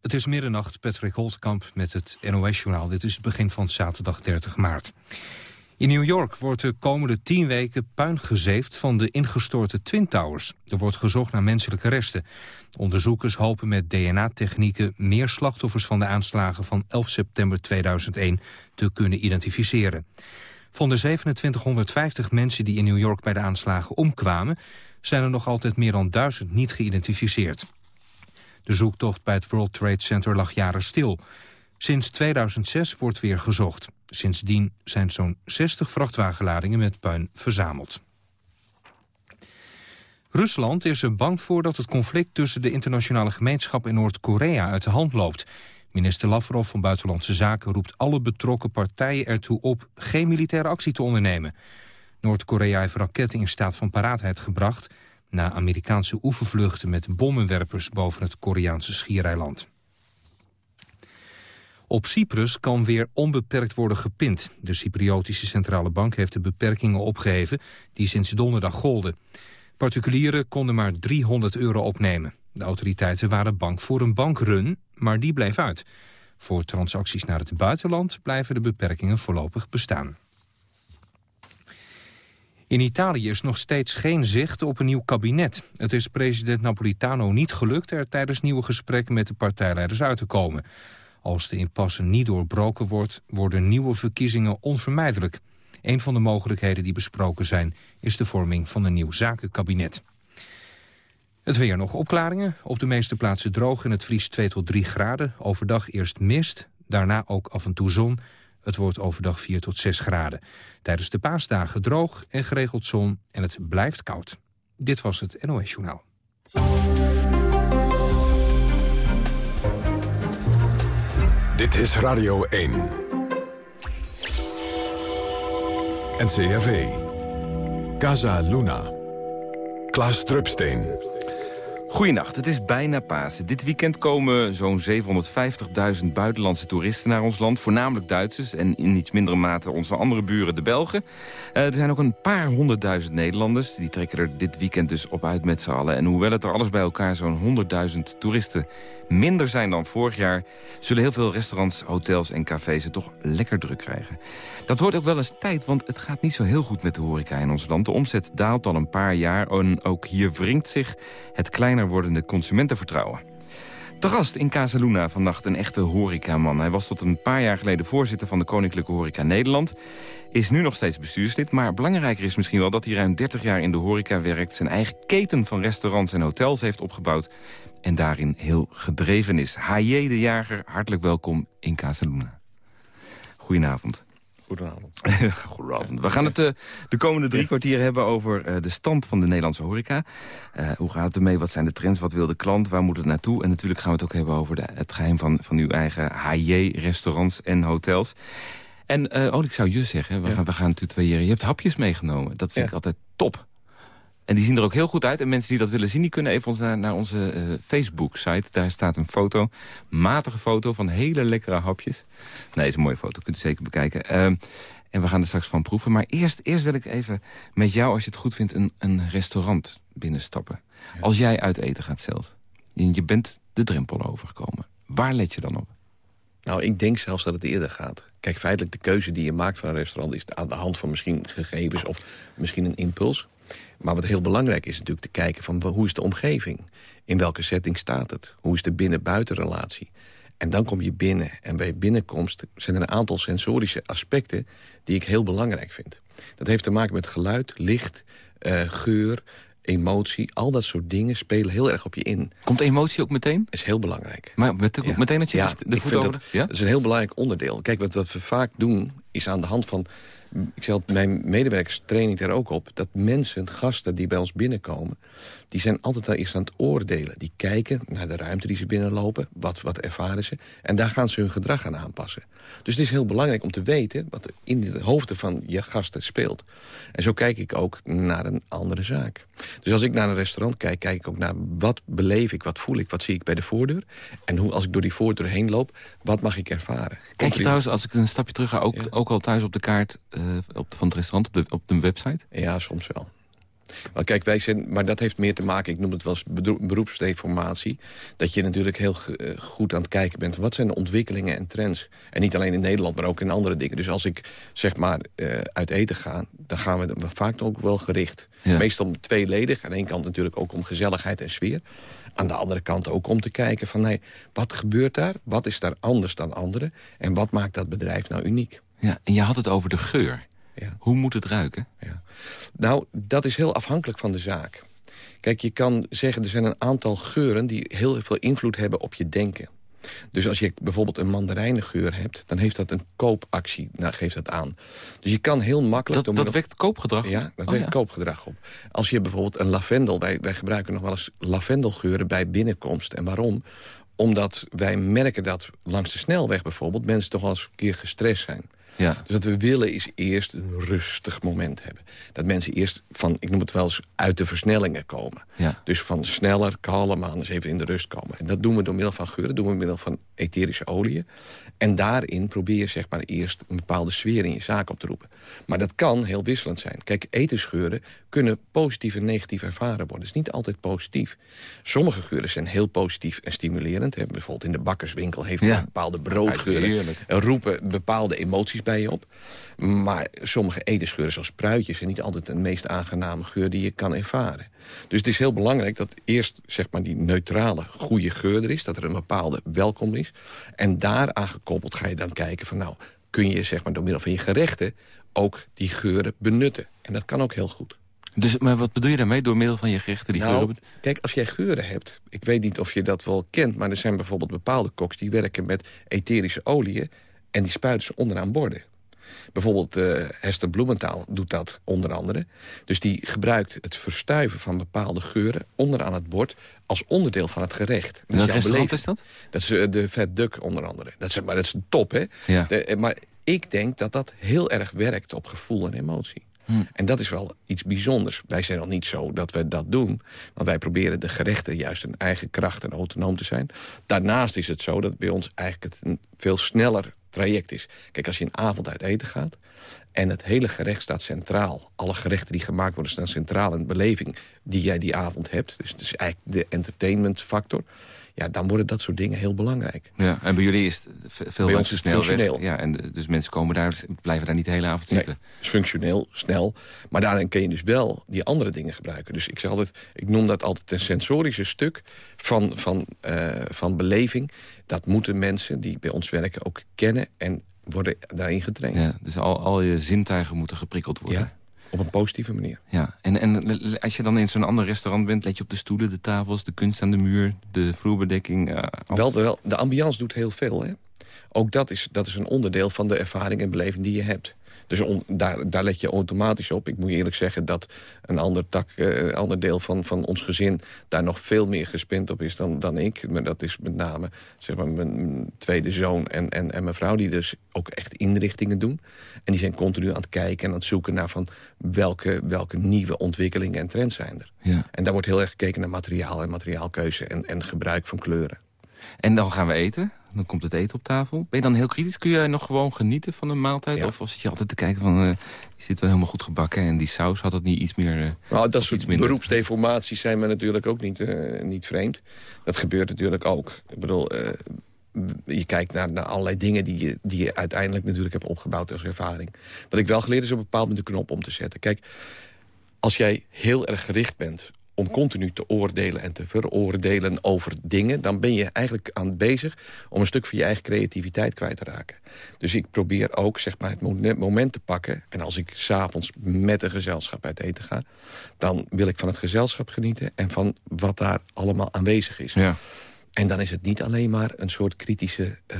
Het is middernacht, Patrick Holtkamp met het NOS-journaal. Dit is het begin van zaterdag 30 maart. In New York wordt de komende tien weken puin gezeefd van de ingestorte Twin Towers. Er wordt gezocht naar menselijke resten. Onderzoekers hopen met DNA-technieken meer slachtoffers van de aanslagen van 11 september 2001 te kunnen identificeren. Van de 2750 mensen die in New York bij de aanslagen omkwamen... zijn er nog altijd meer dan duizend niet geïdentificeerd. De zoektocht bij het World Trade Center lag jaren stil. Sinds 2006 wordt weer gezocht. Sindsdien zijn zo'n 60 vrachtwagenladingen met puin verzameld. Rusland is er bang voor dat het conflict tussen de internationale gemeenschap en Noord-Korea uit de hand loopt. Minister Lavrov van Buitenlandse Zaken roept alle betrokken partijen ertoe op geen militaire actie te ondernemen. Noord-Korea heeft raketten in staat van paraatheid gebracht na Amerikaanse oefenvluchten met bommenwerpers boven het Koreaanse schiereiland. Op Cyprus kan weer onbeperkt worden gepind. De Cypriotische Centrale Bank heeft de beperkingen opgeheven die sinds donderdag golden. Particulieren konden maar 300 euro opnemen. De autoriteiten waren bang voor een bankrun, maar die bleef uit. Voor transacties naar het buitenland blijven de beperkingen voorlopig bestaan. In Italië is nog steeds geen zicht op een nieuw kabinet. Het is president Napolitano niet gelukt er tijdens nieuwe gesprekken met de partijleiders uit te komen. Als de impasse niet doorbroken wordt, worden nieuwe verkiezingen onvermijdelijk. Een van de mogelijkheden die besproken zijn is de vorming van een nieuw zakenkabinet. Het weer nog opklaringen. Op de meeste plaatsen droog en het vriest 2 tot 3 graden. Overdag eerst mist, daarna ook af en toe zon. Het wordt overdag 4 tot 6 graden. Tijdens de paasdagen droog en geregeld zon en het blijft koud. Dit was het NOS Journaal. Dit is Radio 1. NCRV. Casa Luna. Klaas Drupsteen. Goedenacht, het is bijna Pasen. Dit weekend komen zo'n 750.000 buitenlandse toeristen naar ons land. Voornamelijk Duitsers en in iets mindere mate onze andere buren, de Belgen. Uh, er zijn ook een paar honderdduizend Nederlanders. Die trekken er dit weekend dus op uit met z'n allen. En hoewel het er alles bij elkaar zo'n 100.000 toeristen minder zijn dan vorig jaar... zullen heel veel restaurants, hotels en cafés het toch lekker druk krijgen. Dat wordt ook wel eens tijd, want het gaat niet zo heel goed met de horeca in ons land. De omzet daalt al een paar jaar en ook hier wringt zich het kleiner wordende consumentenvertrouwen. Te gast in Casaluna vannacht een echte horecaman. Hij was tot een paar jaar geleden voorzitter van de Koninklijke Horeca Nederland. Is nu nog steeds bestuurslid, maar belangrijker is misschien wel... dat hij ruim 30 jaar in de horeca werkt... zijn eigen keten van restaurants en hotels heeft opgebouwd en daarin heel gedreven is. H.J. de Jager, hartelijk welkom in Casaluna. Goedenavond. Goedenavond. Goedenavond. We gaan het uh, de komende drie kwartier hebben over uh, de stand van de Nederlandse horeca. Uh, hoe gaat het ermee? Wat zijn de trends? Wat wil de klant? Waar moet het naartoe? En natuurlijk gaan we het ook hebben over de, het geheim van, van uw eigen HJ-restaurants en hotels. En, oh, ik zou je zeggen, we, ja. gaan, we gaan natuurlijk twee Je hebt hapjes meegenomen. Dat vind ja. ik altijd top. En die zien er ook heel goed uit. En mensen die dat willen zien, die kunnen even ons naar, naar onze uh, Facebook-site. Daar staat een foto, matige foto van hele lekkere hapjes. Nee, is een mooie foto, kunt u zeker bekijken. Uh, en we gaan er straks van proeven. Maar eerst, eerst wil ik even met jou, als je het goed vindt, een, een restaurant binnenstappen. Ja. Als jij uit eten gaat zelf. En je bent de drempel overgekomen. Waar let je dan op? Nou, ik denk zelfs dat het eerder gaat. Kijk, feitelijk de keuze die je maakt van een restaurant... is aan de hand van misschien gegevens of misschien een impuls. Maar wat heel belangrijk is natuurlijk te kijken van hoe is de omgeving? In welke setting staat het? Hoe is de binnen-buitenrelatie? En dan kom je binnen. En bij binnenkomst zijn er een aantal sensorische aspecten... die ik heel belangrijk vind. Dat heeft te maken met geluid, licht, uh, geur, emotie. Al dat soort dingen spelen heel erg op je in. Komt emotie ook meteen? is heel belangrijk. Maar met, ja. meteen dat je ja, de voet over... Dat, ja? dat is een heel belangrijk onderdeel. Kijk, wat, wat we vaak doen is aan de hand van ik zeg mijn medewerkers train ik daar ook op... dat mensen, gasten die bij ons binnenkomen... die zijn altijd daar eerst aan het oordelen. Die kijken naar de ruimte die ze binnenlopen. Wat, wat ervaren ze? En daar gaan ze hun gedrag aan aanpassen. Dus het is heel belangrijk om te weten... wat er in de hoofden van je gasten speelt. En zo kijk ik ook naar een andere zaak. Dus als ik naar een restaurant kijk, kijk ik ook naar... wat beleef ik, wat voel ik, wat zie ik bij de voordeur... en hoe, als ik door die voordeur heen loop, wat mag ik ervaren? Kijk je trouwens, als ik een stapje terug ga... ook, ja. Ook al thuis op de kaart uh, op, van het restaurant, op de, op de website? Ja, soms wel. Wel, kijk, wij zijn, maar dat heeft meer te maken, ik noem het wel eens beroepsdeformatie. Dat je natuurlijk heel eh, goed aan het kijken bent. Wat zijn de ontwikkelingen en trends? En niet alleen in Nederland, maar ook in andere dingen. Dus als ik zeg maar uh, uit eten ga, dan gaan we vaak ook wel gericht. Meestal tweeledig. Aan de ene kant natuurlijk ook om gezelligheid en sfeer. Aan de andere kant ook om te kijken van... Hey, wat gebeurt daar? Wat is daar anders dan anderen? En wat maakt dat bedrijf nou uniek? Ja, en je had het over de geur. Ja. Hoe moet het ruiken? Ja. Nou, dat is heel afhankelijk van de zaak. Kijk, je kan zeggen, er zijn een aantal geuren... die heel veel invloed hebben op je denken. Dus als je bijvoorbeeld een mandarijnengeur hebt... dan heeft dat een koopactie, nou, geeft dat aan. Dus je kan heel makkelijk... Dat, dat wekt koopgedrag Ja, dat oh, wekt koopgedrag op. Als je bijvoorbeeld een lavendel... Wij, wij gebruiken nog wel eens lavendelgeuren bij binnenkomst. En waarom? Omdat wij merken dat langs de snelweg bijvoorbeeld... mensen toch wel eens een keer gestrest zijn. Ja. Dus wat we willen is eerst een rustig moment hebben. Dat mensen eerst van, ik noem het wel eens, uit de versnellingen komen. Ja. Dus van sneller, kalmer, eens even in de rust komen. En dat doen we door middel van geuren, doen we door middel van etherische oliën. En daarin probeer je zeg maar eerst een bepaalde sfeer in je zaak op te roepen. Maar dat kan heel wisselend zijn. Kijk, etensgeuren kunnen positief en negatief ervaren worden. Het is niet altijd positief. Sommige geuren zijn heel positief en stimulerend. Bijvoorbeeld in de bakkerswinkel heeft een bepaalde broodgeuren... en roepen bepaalde emoties bij op. Maar sommige etensgeuren zoals spruitjes... zijn niet altijd de meest aangename geur die je kan ervaren. Dus het is heel belangrijk dat eerst zeg maar, die neutrale, goede geur er is. Dat er een bepaalde welkom is. En daaraan gekoppeld ga je dan kijken van... nou, kun je zeg maar, door middel van je gerechten ook die geuren benutten. En dat kan ook heel goed. Dus, maar wat bedoel je daarmee, door middel van je gerechten die nou, geuren? Kijk, als jij geuren hebt, ik weet niet of je dat wel kent... maar er zijn bijvoorbeeld bepaalde koks die werken met etherische oliën... en die spuiten ze onderaan borden. Bijvoorbeeld uh, Hester Bloementaal doet dat onder andere. Dus die gebruikt het verstuiven van bepaalde geuren onderaan het bord als onderdeel van het gerecht. Welk restaurant is dat? Dat is uh, de Vet Duck onder andere. Dat is, maar dat is top, hè? Ja. De, maar ik denk dat dat heel erg werkt op gevoel en emotie. Hm. En dat is wel iets bijzonders. Wij zijn nog niet zo dat we dat doen. Want wij proberen de gerechten juist een eigen kracht en autonoom te zijn. Daarnaast is het zo dat bij ons eigenlijk het een veel sneller traject is. Kijk, als je een avond uit eten gaat... en het hele gerecht staat centraal. Alle gerechten die gemaakt worden staan centraal in de beleving... die jij die avond hebt. Dus het is eigenlijk de entertainment factor ja, dan worden dat soort dingen heel belangrijk. Ja, en bij jullie is het veel bij ons is snel. Ja, en dus mensen komen daar, blijven daar niet de hele avond zitten. Nee, is functioneel, snel. Maar daarin kun je dus wel die andere dingen gebruiken. Dus ik zeg altijd, ik noem dat altijd een sensorische stuk van, van, uh, van beleving. Dat moeten mensen die bij ons werken ook kennen en worden daarin getraind. Ja, dus al, al je zintuigen moeten geprikkeld worden. Ja. Op een positieve manier. Ja, en, en als je dan in zo'n ander restaurant bent... let je op de stoelen, de tafels, de kunst aan de muur... de vloerbedekking? Uh, wel, wel, de ambiance doet heel veel, hè? Ook dat is, dat is een onderdeel van de ervaring en beleving die je hebt. Dus daar, daar let je automatisch op. Ik moet eerlijk zeggen dat een ander, tak, uh, ander deel van, van ons gezin... daar nog veel meer gespind op is dan, dan ik. Maar dat is met name zeg maar, mijn, tweede zoon en, en, en mijn vrouw... die dus ook echt inrichtingen doen. En die zijn continu aan het kijken en aan het zoeken naar... van welke, welke nieuwe ontwikkelingen en trends zijn er. Ja. En daar wordt heel erg gekeken naar materiaal en materiaalkeuze... en, en gebruik van kleuren. En dan gaan we eten. Dan komt het eten op tafel. Ben je dan heel kritisch? Kun je nog gewoon genieten van een maaltijd? Of, of, zit je altijd te kijken van... Uh, is dit wel helemaal goed gebakken? En die saus had het niet iets meer... Uh, nou, dat soort beroepsdeformaties zijn me natuurlijk ook niet, uh, niet vreemd. Dat gebeurt natuurlijk ook. Ik bedoel, je kijkt naar, naar allerlei dingen die je, die je uiteindelijk natuurlijk hebt opgebouwd als ervaring. Wat ik wel geleerd is op een bepaald moment de knop om te zetten. Kijk, als jij heel erg gericht bent om continu te oordelen en te veroordelen over dingen... dan ben je eigenlijk aan bezig om een stuk van je eigen creativiteit kwijt te raken. Dus ik probeer ook zeg maar, het moment te pakken... en als ik s'avonds met een gezelschap uit eten ga... dan wil ik van het gezelschap genieten en van wat daar allemaal aanwezig is. Ja. En dan is het niet alleen maar een soort kritische uh,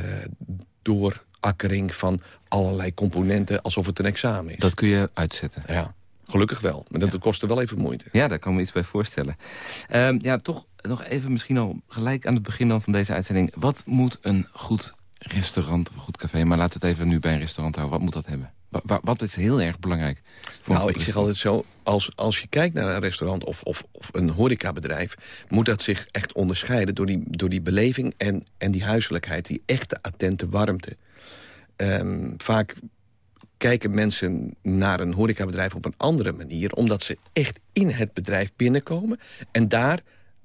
doorakkering... van allerlei componenten alsof het een examen is. Dat kun je uitzetten. Ja. Gelukkig wel, maar dat ja. kostte wel even moeite. Ja, daar kan me iets bij voorstellen. Um, ja, toch nog even misschien al gelijk aan het begin dan van deze uitzending. Wat moet een goed restaurant of een goed café... maar laten we het even nu bij een restaurant houden. Wat moet dat hebben? Wat, wat is heel erg belangrijk? nou, ik zeg altijd zo, als, als je kijkt naar een restaurant of, of, of een horecabedrijf... moet dat zich echt onderscheiden door die, door die beleving en, en die huiselijkheid. Die echte attente warmte. Um, vaak kijken mensen naar een horecabedrijf op een andere manier... omdat ze echt in het bedrijf binnenkomen... en daar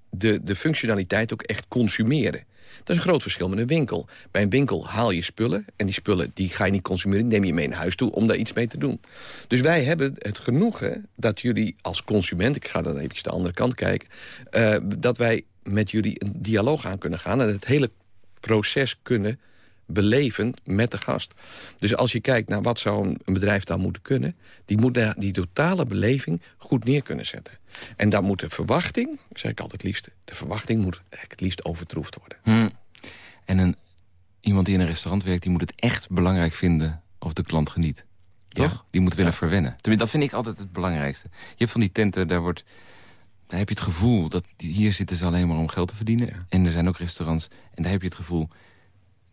de, de functionaliteit ook echt consumeren. Dat is een groot verschil met een winkel. Bij een winkel haal je spullen en die spullen die ga je niet consumeren... neem je mee naar huis toe om daar iets mee te doen. Dus wij hebben het genoegen dat jullie als consument... ik ga dan even de andere kant kijken... Uh, dat wij met jullie een dialoog aan kunnen gaan... en het hele proces kunnen beleven met de gast. Dus als je kijkt naar wat zou een bedrijf dan moeten kunnen... die moet die totale beleving goed neer kunnen zetten. En dan moet de verwachting, zeg ik altijd het liefst... de verwachting moet het liefst overtroefd worden. Hmm. En een, iemand die in een restaurant werkt... die moet het echt belangrijk vinden of de klant geniet. Toch? Die moet willen verwennen. Dat vind ik altijd het belangrijkste. Je hebt van die tenten, daar wordt... Daar heb je het gevoel dat hier zitten ze alleen maar om geld te verdienen. En er zijn ook restaurants. En daar heb je het gevoel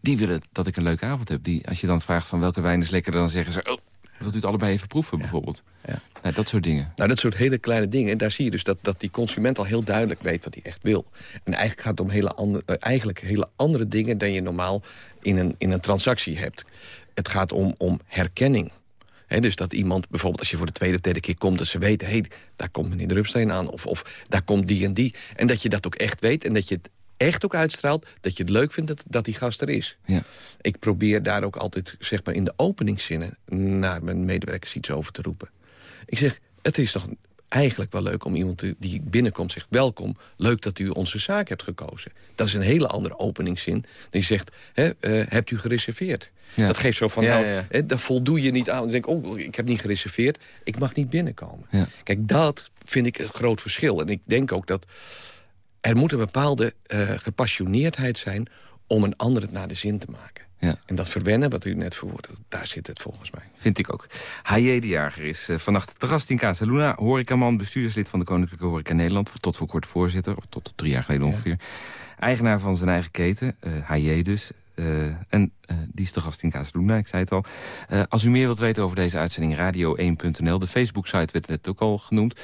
die willen dat ik een leuke avond heb. Die, als je dan vraagt van welke wijn is lekker, dan zeggen ze... oh, wilt u het allebei even proeven bijvoorbeeld? Ja. Nou, dat soort dingen. Nou, dat soort hele kleine dingen. En daar zie je dus dat, dat die consument al heel duidelijk weet wat hij echt wil. En eigenlijk gaat het om hele andere, uh, eigenlijk hele andere dingen... dan je normaal in een, in een transactie hebt. Het gaat om, om herkenning. dus dat iemand bijvoorbeeld als je voor de tweede of derde keer komt... dat ze weten, hé, hey, daar komt meneer Drupsteen aan. Of, of daar komt die en die. En dat je dat ook echt weet. En dat je het echt ook uitstraalt dat je het leuk vindt dat, dat die gast er is. Ja. Ik probeer daar ook altijd zeg maar, in de openingszinnen... naar mijn medewerkers iets over te roepen. Ik zeg, het is toch eigenlijk wel leuk om iemand die binnenkomt zegt... welkom, leuk dat u onze zaak hebt gekozen. Dat is een hele andere openingszin. Dan je zegt, He, uh, hebt u gereserveerd? Dat geeft zo van, nou, ja. daar voldoe je niet aan. Dan denk ik, oh, ik heb niet gereserveerd, ik mag niet binnenkomen. Kijk, dat vind ik een groot verschil. En ik denk ook dat er moet een bepaalde uh, gepassioneerdheid zijn om een ander het naar de zin te maken. Ja. En dat verwennen, wat u net verwoordde, daar zit het volgens mij. Vind ik ook. H.J. de Jager is uh, vannacht te gast in Casa Luna. Horecaman, bestuurderslid van de Koninklijke Horeca Nederland. Tot voor kort voorzitter, of tot drie jaar geleden ongeveer. Eigenaar van zijn eigen keten, uh, eh, H.J. dus. Uh, en uh, die is te gast in Casaluna, ik zei het al. Uh, als u meer wilt weten over deze uitzending, radio1.nl. De Facebook-site werd net ook al genoemd.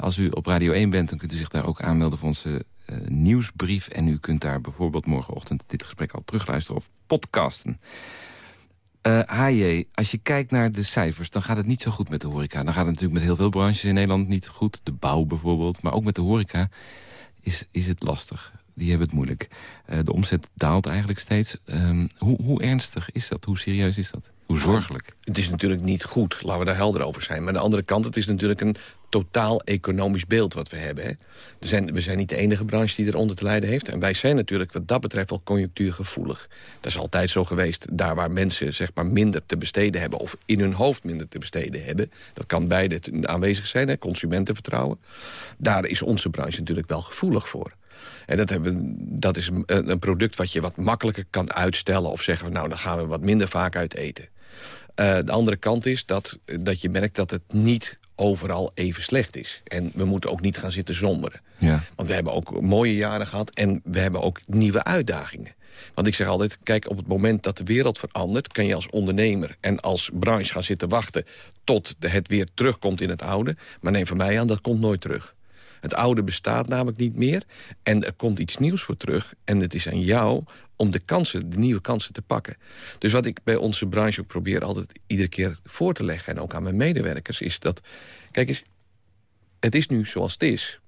als u op Radio 1 bent, dan kunt u zich daar ook aanmelden voor onze nieuwsbrief. En u kunt daar bijvoorbeeld morgenochtend dit gesprek al terugluisteren of podcasten. HJ, als je kijkt naar de cijfers, dan gaat het niet zo goed met de horeca. Dan gaat het natuurlijk met heel veel branches in Nederland niet goed. De bouw bijvoorbeeld, maar ook met de horeca is, is het lastig die hebben het moeilijk. Uh, de omzet daalt eigenlijk steeds. Um, hoe, hoe ernstig is dat? Hoe serieus is dat? Hoe zorgelijk? Het is natuurlijk niet goed, laten we daar helder over zijn. Maar aan de andere kant, het is natuurlijk een totaal economisch beeld wat we hebben. Hè. Er zijn, we zijn niet de enige branche die eronder te lijden heeft. En wij zijn natuurlijk wat dat betreft wel conjunctuurgevoelig. Dat is altijd zo geweest. Daar waar mensen zeg maar, minder te besteden hebben... of in hun hoofd minder te besteden hebben... dat kan beide aanwezig zijn, hè, consumentenvertrouwen. Daar is onze branche natuurlijk wel gevoelig voor. En dat, hebben, dat is een, een, product wat je wat makkelijker kan uitstellen... of zeggen, nou, dan gaan we wat minder vaak uit eten. Uh, de andere kant is dat, dat je merkt dat het niet overal even slecht is. En we moeten ook niet gaan zitten zomberen. Ja. Want we hebben ook mooie jaren gehad en we hebben ook nieuwe uitdagingen. Want ik zeg altijd, kijk, op het moment dat de wereld verandert... kan je als ondernemer en als branche gaan zitten wachten... tot het weer terugkomt in het oude. Maar neem van mij aan, dat komt nooit terug. Het oude bestaat namelijk niet meer. En er komt iets nieuws voor terug. En het is aan jou om de kansen, de nieuwe kansen te pakken. Dus wat ik bij onze branche ook probeer altijd iedere keer voor te leggen... en ook aan mijn medewerkers, is dat... Kijk eens, het is nu zoals het is.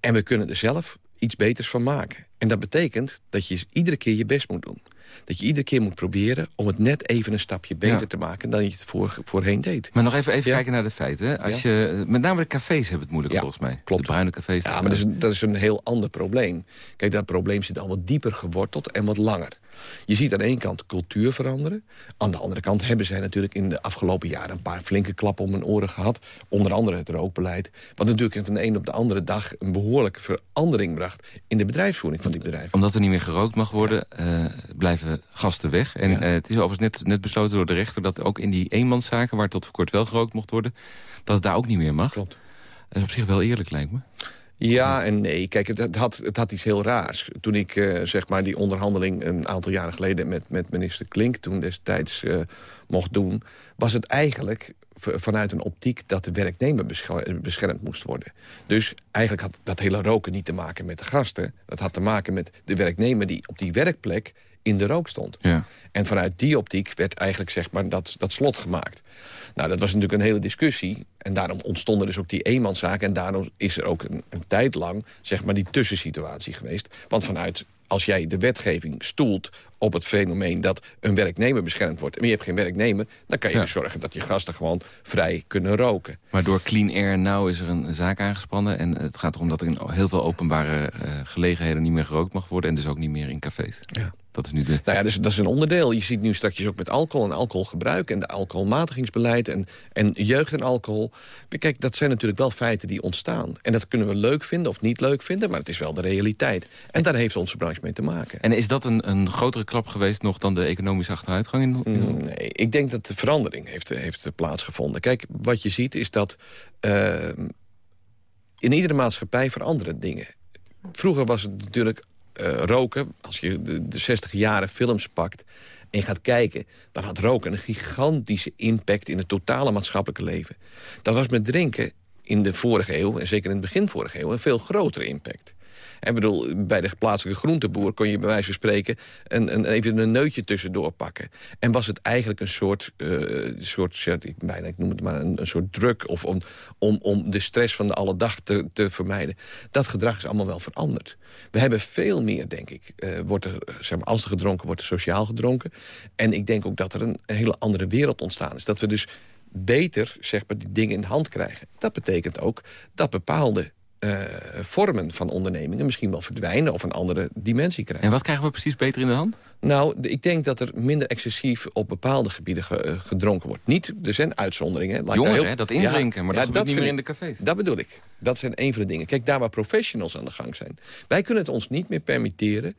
En we kunnen er zelf iets beters van maken. En dat betekent dat je iedere keer je best moet doen dat je iedere keer moet proberen om het net even een stapje beter te maken dan je het voor, voorheen deed. Maar nog even, even kijken naar de feiten. Als je, met name de cafés hebben het moeilijk volgens mij. Klopt. De bruine cafés. Ja, maar dat is, dat is een heel ander probleem. Kijk, dat probleem zit al wat dieper geworteld en wat langer. Je ziet aan de ene kant cultuur veranderen. Aan de andere kant hebben zij natuurlijk in de afgelopen jaren... een paar flinke klappen om hun oren gehad. Onder andere het rookbeleid. Wat natuurlijk van de een op de andere dag... een behoorlijke verandering bracht in de bedrijfsvoering van die bedrijven. Omdat er niet meer gerookt mag worden, uh, blijven gasten weg. En uh, het is overigens net, net besloten door de rechter... dat ook in die eenmanszaken, waar tot voor kort wel gerookt mocht worden... dat het daar ook niet meer mag. Klopt. Dat is op zich wel eerlijk, lijkt me. Ja en nee. Kijk, het, had, het had iets heel raars. Toen ik uh, zeg maar die onderhandeling een aantal jaren geleden... met, met minister Klink toen destijds uh, mocht doen... was het eigenlijk vanuit een optiek dat de werknemer beschermd moest worden. Dus eigenlijk had dat hele roken niet te maken met de gasten. Dat had te maken met de werknemer die op die werkplek in de rook stond. Ja. En vanuit die optiek werd eigenlijk zeg maar, dat, dat slot gemaakt. Nou, dat was natuurlijk een hele discussie. En daarom ontstonden dus ook die eenmanszaken. En daarom is er ook een, een tijd lang zeg maar, die tussensituatie geweest. Want vanuit als jij de wetgeving stoelt op het fenomeen dat een werknemer beschermd wordt... en je hebt geen werknemer, dan kan je dus zorgen dat je gasten gewoon vrij kunnen roken. Maar door Clean Air Now is er een zaak aangespannen... en het gaat erom dat er in heel veel openbare uh, gelegenheden niet meer gerookt mag worden... en dus ook niet meer in cafés. Ja. Dat is nu de... Nou ja, dus, dat is een onderdeel. Je ziet nu straks ook met alcohol en alcoholgebruik... en de alcoholmatigingsbeleid en, en jeugd en alcohol. Kijk, dat zijn natuurlijk wel feiten die ontstaan. En dat kunnen we leuk vinden of niet leuk vinden... maar het is wel de realiteit. En daar heeft onze branche mee te maken. En is dat een, een grotere klap geweest nog dan de economische achteruitgang? In, mm, Nee, ik denk dat de verandering heeft, heeft plaatsgevonden. Kijk, wat je ziet is dat uh, in iedere maatschappij veranderen dingen. Vroeger was het natuurlijk uh, roken, als je de, de 60 jaren films pakt en gaat kijken... dan had roken een gigantische impact in het totale maatschappelijke leven. Dat was met drinken in de vorige eeuw, en zeker in het begin vorige eeuw... een veel grotere impact. Bedoel, bij de plaatselijke groenteboer kon je bij wijze van spreken... een, even een neutje tussendoor pakken. En was het eigenlijk een soort, uh, soort ik, bijna, ik noem het maar een, soort druk... Of om, om, om de stress van de alle dag te, te vermijden. Dat gedrag is allemaal wel veranderd. We hebben veel meer, denk ik, uh, wordt er, zeg maar, als er gedronken wordt, er sociaal gedronken. En ik denk ook dat er een, een hele andere wereld ontstaan is. Dat we dus beter zeg maar, die dingen in de hand krijgen. Dat betekent ook dat bepaalde uh, vormen van ondernemingen misschien wel verdwijnen... of een andere dimensie krijgen. En wat krijgen we precies beter in de hand? Nou, ik denk dat er minder excessief op bepaalde gebieden eh, gedronken wordt. Niet, er zijn uitzonderingen. Jongeren, heel... dat indrinken, maar dat ja, niet meer in de cafés. Dat bedoel ik. Dat zijn een van de dingen. Kijk, daar waar professionals aan de gang zijn. Wij kunnen het ons niet meer permitteren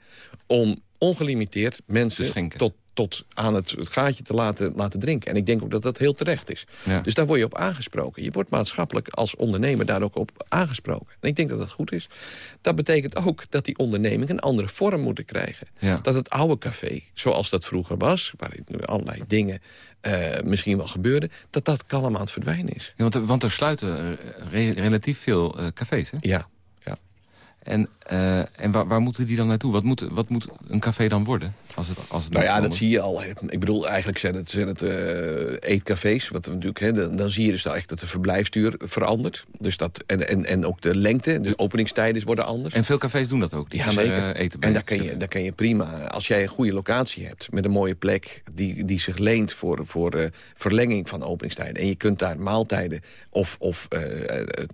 om ongelimiteerd mensen tot tot aan het, het, gaatje te laten, laten drinken. En ik denk ook dat dat heel terecht is. Dus daar word je op aangesproken. Je wordt maatschappelijk als ondernemer daar ook op aangesproken. En ik denk dat dat goed is. Dat betekent ook dat die onderneming een andere vorm moeten krijgen. Dat het oude café, zoals dat vroeger was... waarin allerlei dingen uh, misschien wel gebeurden... dat dat kalm aan het verdwijnen is. Ja, want, want er sluiten relatief veel uh, cafés, hè? Ja, en, uh, en waar, waar, moeten die dan naartoe? Wat moet, wat moet een café dan worden? Als het, als het nou ja, dat zie je al. Ik bedoel, eigenlijk zijn het, zijn het uh, eetcafés. Wat natuurlijk, hè, dan, dan zie je dus echt dat de verblijfstuur verandert. Dus dat, en, en, en ook de lengte, de openingstijden worden anders. En veel cafés doen dat ook? Die gaan zeker. Er, uh, eten en daar kan, je, daar kan je prima, als jij een goede locatie hebt... met een mooie plek die, die zich leent voor, voor verlenging van openingstijden... en je kunt daar maaltijden of, of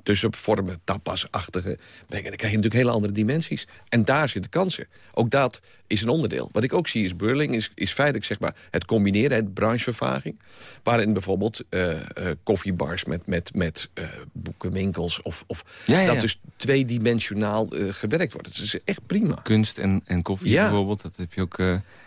tussenvormen, tapasachtige brengen... dan krijg je natuurlijk hele andere dimensies. En daar zitten kansen. Ook dat is een onderdeel. Wat ik ook zie is Burling, is, is feitelijk zeg maar, het combineren, het branchevervaging. Waarin bijvoorbeeld uh, uh, koffiebars met, met, met uh, boekenwinkels... of, of dat dus tweedimensionaal gewerkt wordt. Het is echt prima. Kunst en, en koffie bijvoorbeeld, dat heb je ook...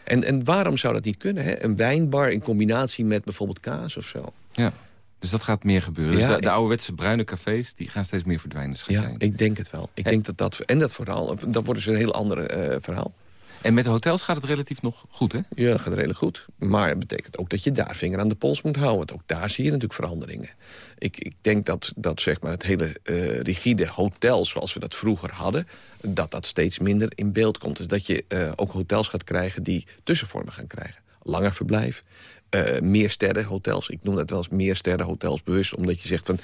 En, en waarom zou dat niet kunnen? Hè? Een wijnbar in combinatie met bijvoorbeeld kaas of zo. Ja. Dus dat gaat meer gebeuren. dus de, de, ouderwetse bruine cafés die gaan steeds meer verdwijnen. Ja, ik denk het wel. Ik denk dat dat, en dat vooral, dat wordt dus een heel ander uh, verhaal. En met de hotels gaat het relatief nog goed, hè? Ja, dat gaat redelijk goed. Maar het betekent ook dat je daar vinger aan de pols moet houden. Want ook daar zie je natuurlijk veranderingen. Ik, ik denk dat, dat zeg maar het hele uh, rigide hotel zoals we dat vroeger hadden... dat dat steeds minder in beeld komt. Dus dat je uh, ook hotels gaat krijgen die tussenvormen gaan krijgen. Langer verblijf, uh, meer sterren hotels. Ik noem dat wel eens meer sterren hotels bewust. Omdat je zegt van...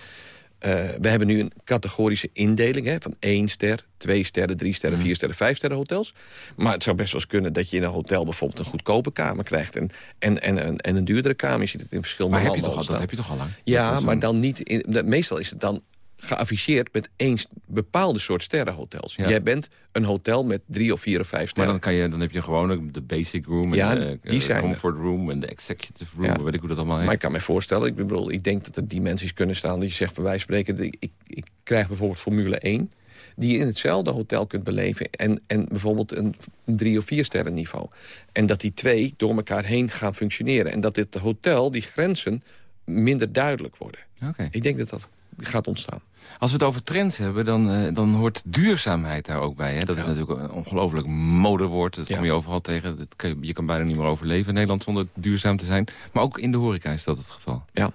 Uh, we hebben nu een categorische indeling hè, van één ster, twee sterren, drie sterren, vier sterren, vijf sterren hotels. Maar het zou best wel eens kunnen dat je in een hotel bijvoorbeeld een goedkope kamer krijgt en, en, en, en, een duurdere kamer. Je ziet het in verschillende maar landen. Heb je toch al, dat heb je toch al lang? Ja, maar dan niet. In, meestal is het dan geafficheerd met één bepaalde soort sterrenhotels. Jij bent een hotel met drie of vier of vijf sterren. Maar dan, kan je, dan heb je gewoon de basic room, en de die zijn comfort room en de executive room. Ja. Weet ik hoe dat allemaal heet. Maar ik kan me voorstellen, ik, bedoel, ik denk dat er dimensies kunnen staan... die je zegt, bij wijze van spreken, ik, ik krijg bijvoorbeeld Formule 1 die je in hetzelfde hotel kunt beleven. En, en bijvoorbeeld een drie of vier sterren niveau. En dat die twee door elkaar heen gaan functioneren. En dat dit hotel, die grenzen, minder duidelijk worden. Okay. Ik denk dat dat gaat ontstaan. Als we het over trends hebben, dan, uh, dan hoort duurzaamheid daar ook bij. Hè? Dat is natuurlijk een ongelooflijk modewoord. Dat kom je overal tegen. Dat je, kan bijna niet meer overleven in Nederland zonder duurzaam te zijn. Maar ook in de horeca is dat het geval. Ja.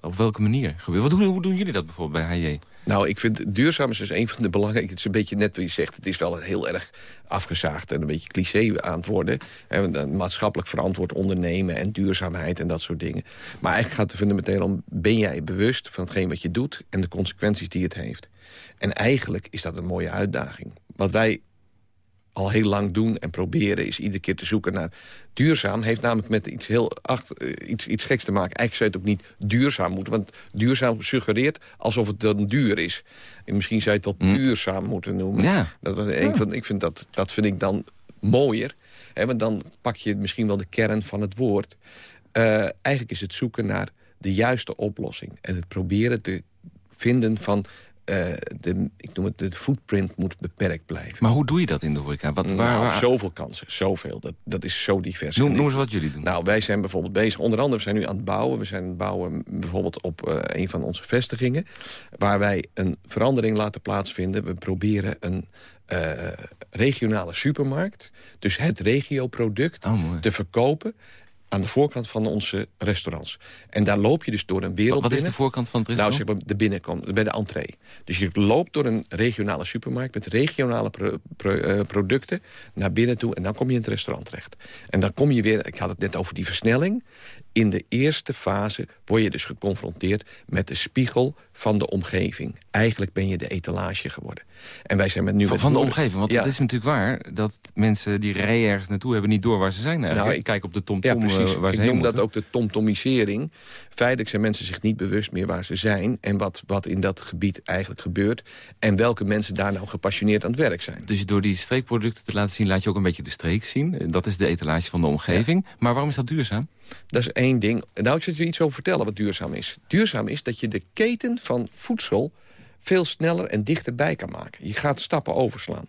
Op welke manier gebeurt Wat, hoe, hoe doen jullie dat bijvoorbeeld bij HJ? Nou, ik vind duurzaam is dus een van de belangrijke... Het is een beetje net wat je zegt. Het is wel heel erg afgezaagd en een beetje cliché aan het worden. En maatschappelijk verantwoord ondernemen en duurzaamheid en dat soort dingen. Maar eigenlijk gaat het fundamenteel om... ben jij bewust van hetgeen wat je doet en de consequenties die het heeft. En eigenlijk is dat een mooie uitdaging. Wat wij al heel lang doen en proberen... is iedere keer te zoeken naar duurzaam. Heeft namelijk met iets, heel acht, eh, iets, iets geks te maken. Eigenlijk zou je het ook niet duurzaam moeten. Want duurzaam suggereert alsof het dan duur is. En misschien zou je het wel mm. duurzaam moeten noemen. Ja. Dat was een van, ik vind dat, dat vind ik dan mooier. Hè, want dan pak je misschien wel de kern van het woord. Uh, eigenlijk is het zoeken naar de juiste oplossing. En het proberen te vinden van de, ik noem het, de footprint moet beperkt blijven. Maar hoe doe je dat in de horeca? Wat, waar, nou, Zoveel kansen, zoveel. Dat, dat is zo divers. Noem, noem eens wat jullie doen. Nou, wij zijn bijvoorbeeld bezig, onder andere we zijn nu aan het bouwen. We zijn aan het bouwen bijvoorbeeld op uh, een van onze vestigingen... waar wij een verandering laten plaatsvinden. We proberen een uh, regionale supermarkt, dus het regioproduct, oh, te verkopen aan de voorkant van onze restaurants. En daar loop je dus door een wereld Wat is de voorkant van het restaurant? Nou, zeg maar de binnenkom, bij de entree. Dus je loopt door een regionale supermarkt... met regionale eh, producten naar binnen toe... en dan kom je in het restaurant terecht. En dan kom je weer, ik had het net over die versnelling... in de eerste fase word je dus geconfronteerd met de spiegel van de omgeving. Eigenlijk ben je de etalage geworden. En wij zijn met nu... Van, van de omgeving, want het is natuurlijk waar... dat mensen die rijden ergens naartoe hebben niet door waar ze zijn. Nou, ik kijk op de TomTom -tom, ja, precies. waar ze Ik noem dat ook de tomtomisering. Feitelijk zijn mensen zich niet bewust meer waar ze zijn... en wat, wat in dat gebied eigenlijk gebeurt... en welke mensen daar nou gepassioneerd aan het werk zijn. Dus door die streekproducten te laten zien... laat je ook een beetje de streek zien. Dat is de etalage van de omgeving. Maar waarom is dat duurzaam? Dat is één ding. Nou, ik je iets over vertellen wat duurzaam is. Duurzaam is dat je de keten van voedsel veel sneller en dichterbij kan maken. Je gaat stappen overslaan.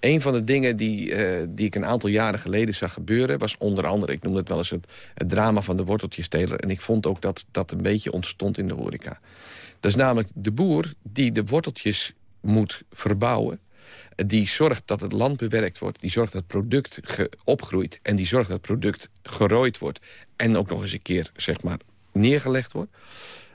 Een van de dingen die, uh, die ik een aantal jaren geleden zag gebeuren... was onder andere, ik noem het wel eens het, het drama van de worteltjesteler... en ik vond ook dat dat een beetje ontstond in de horeca. Dat is namelijk de boer die de worteltjes moet verbouwen die zorgt dat het land bewerkt wordt. Die zorgt dat het product opgroeit. En die zorgt dat het product gerooid wordt. En ook nog eens een keer, zeg maar, neergelegd wordt.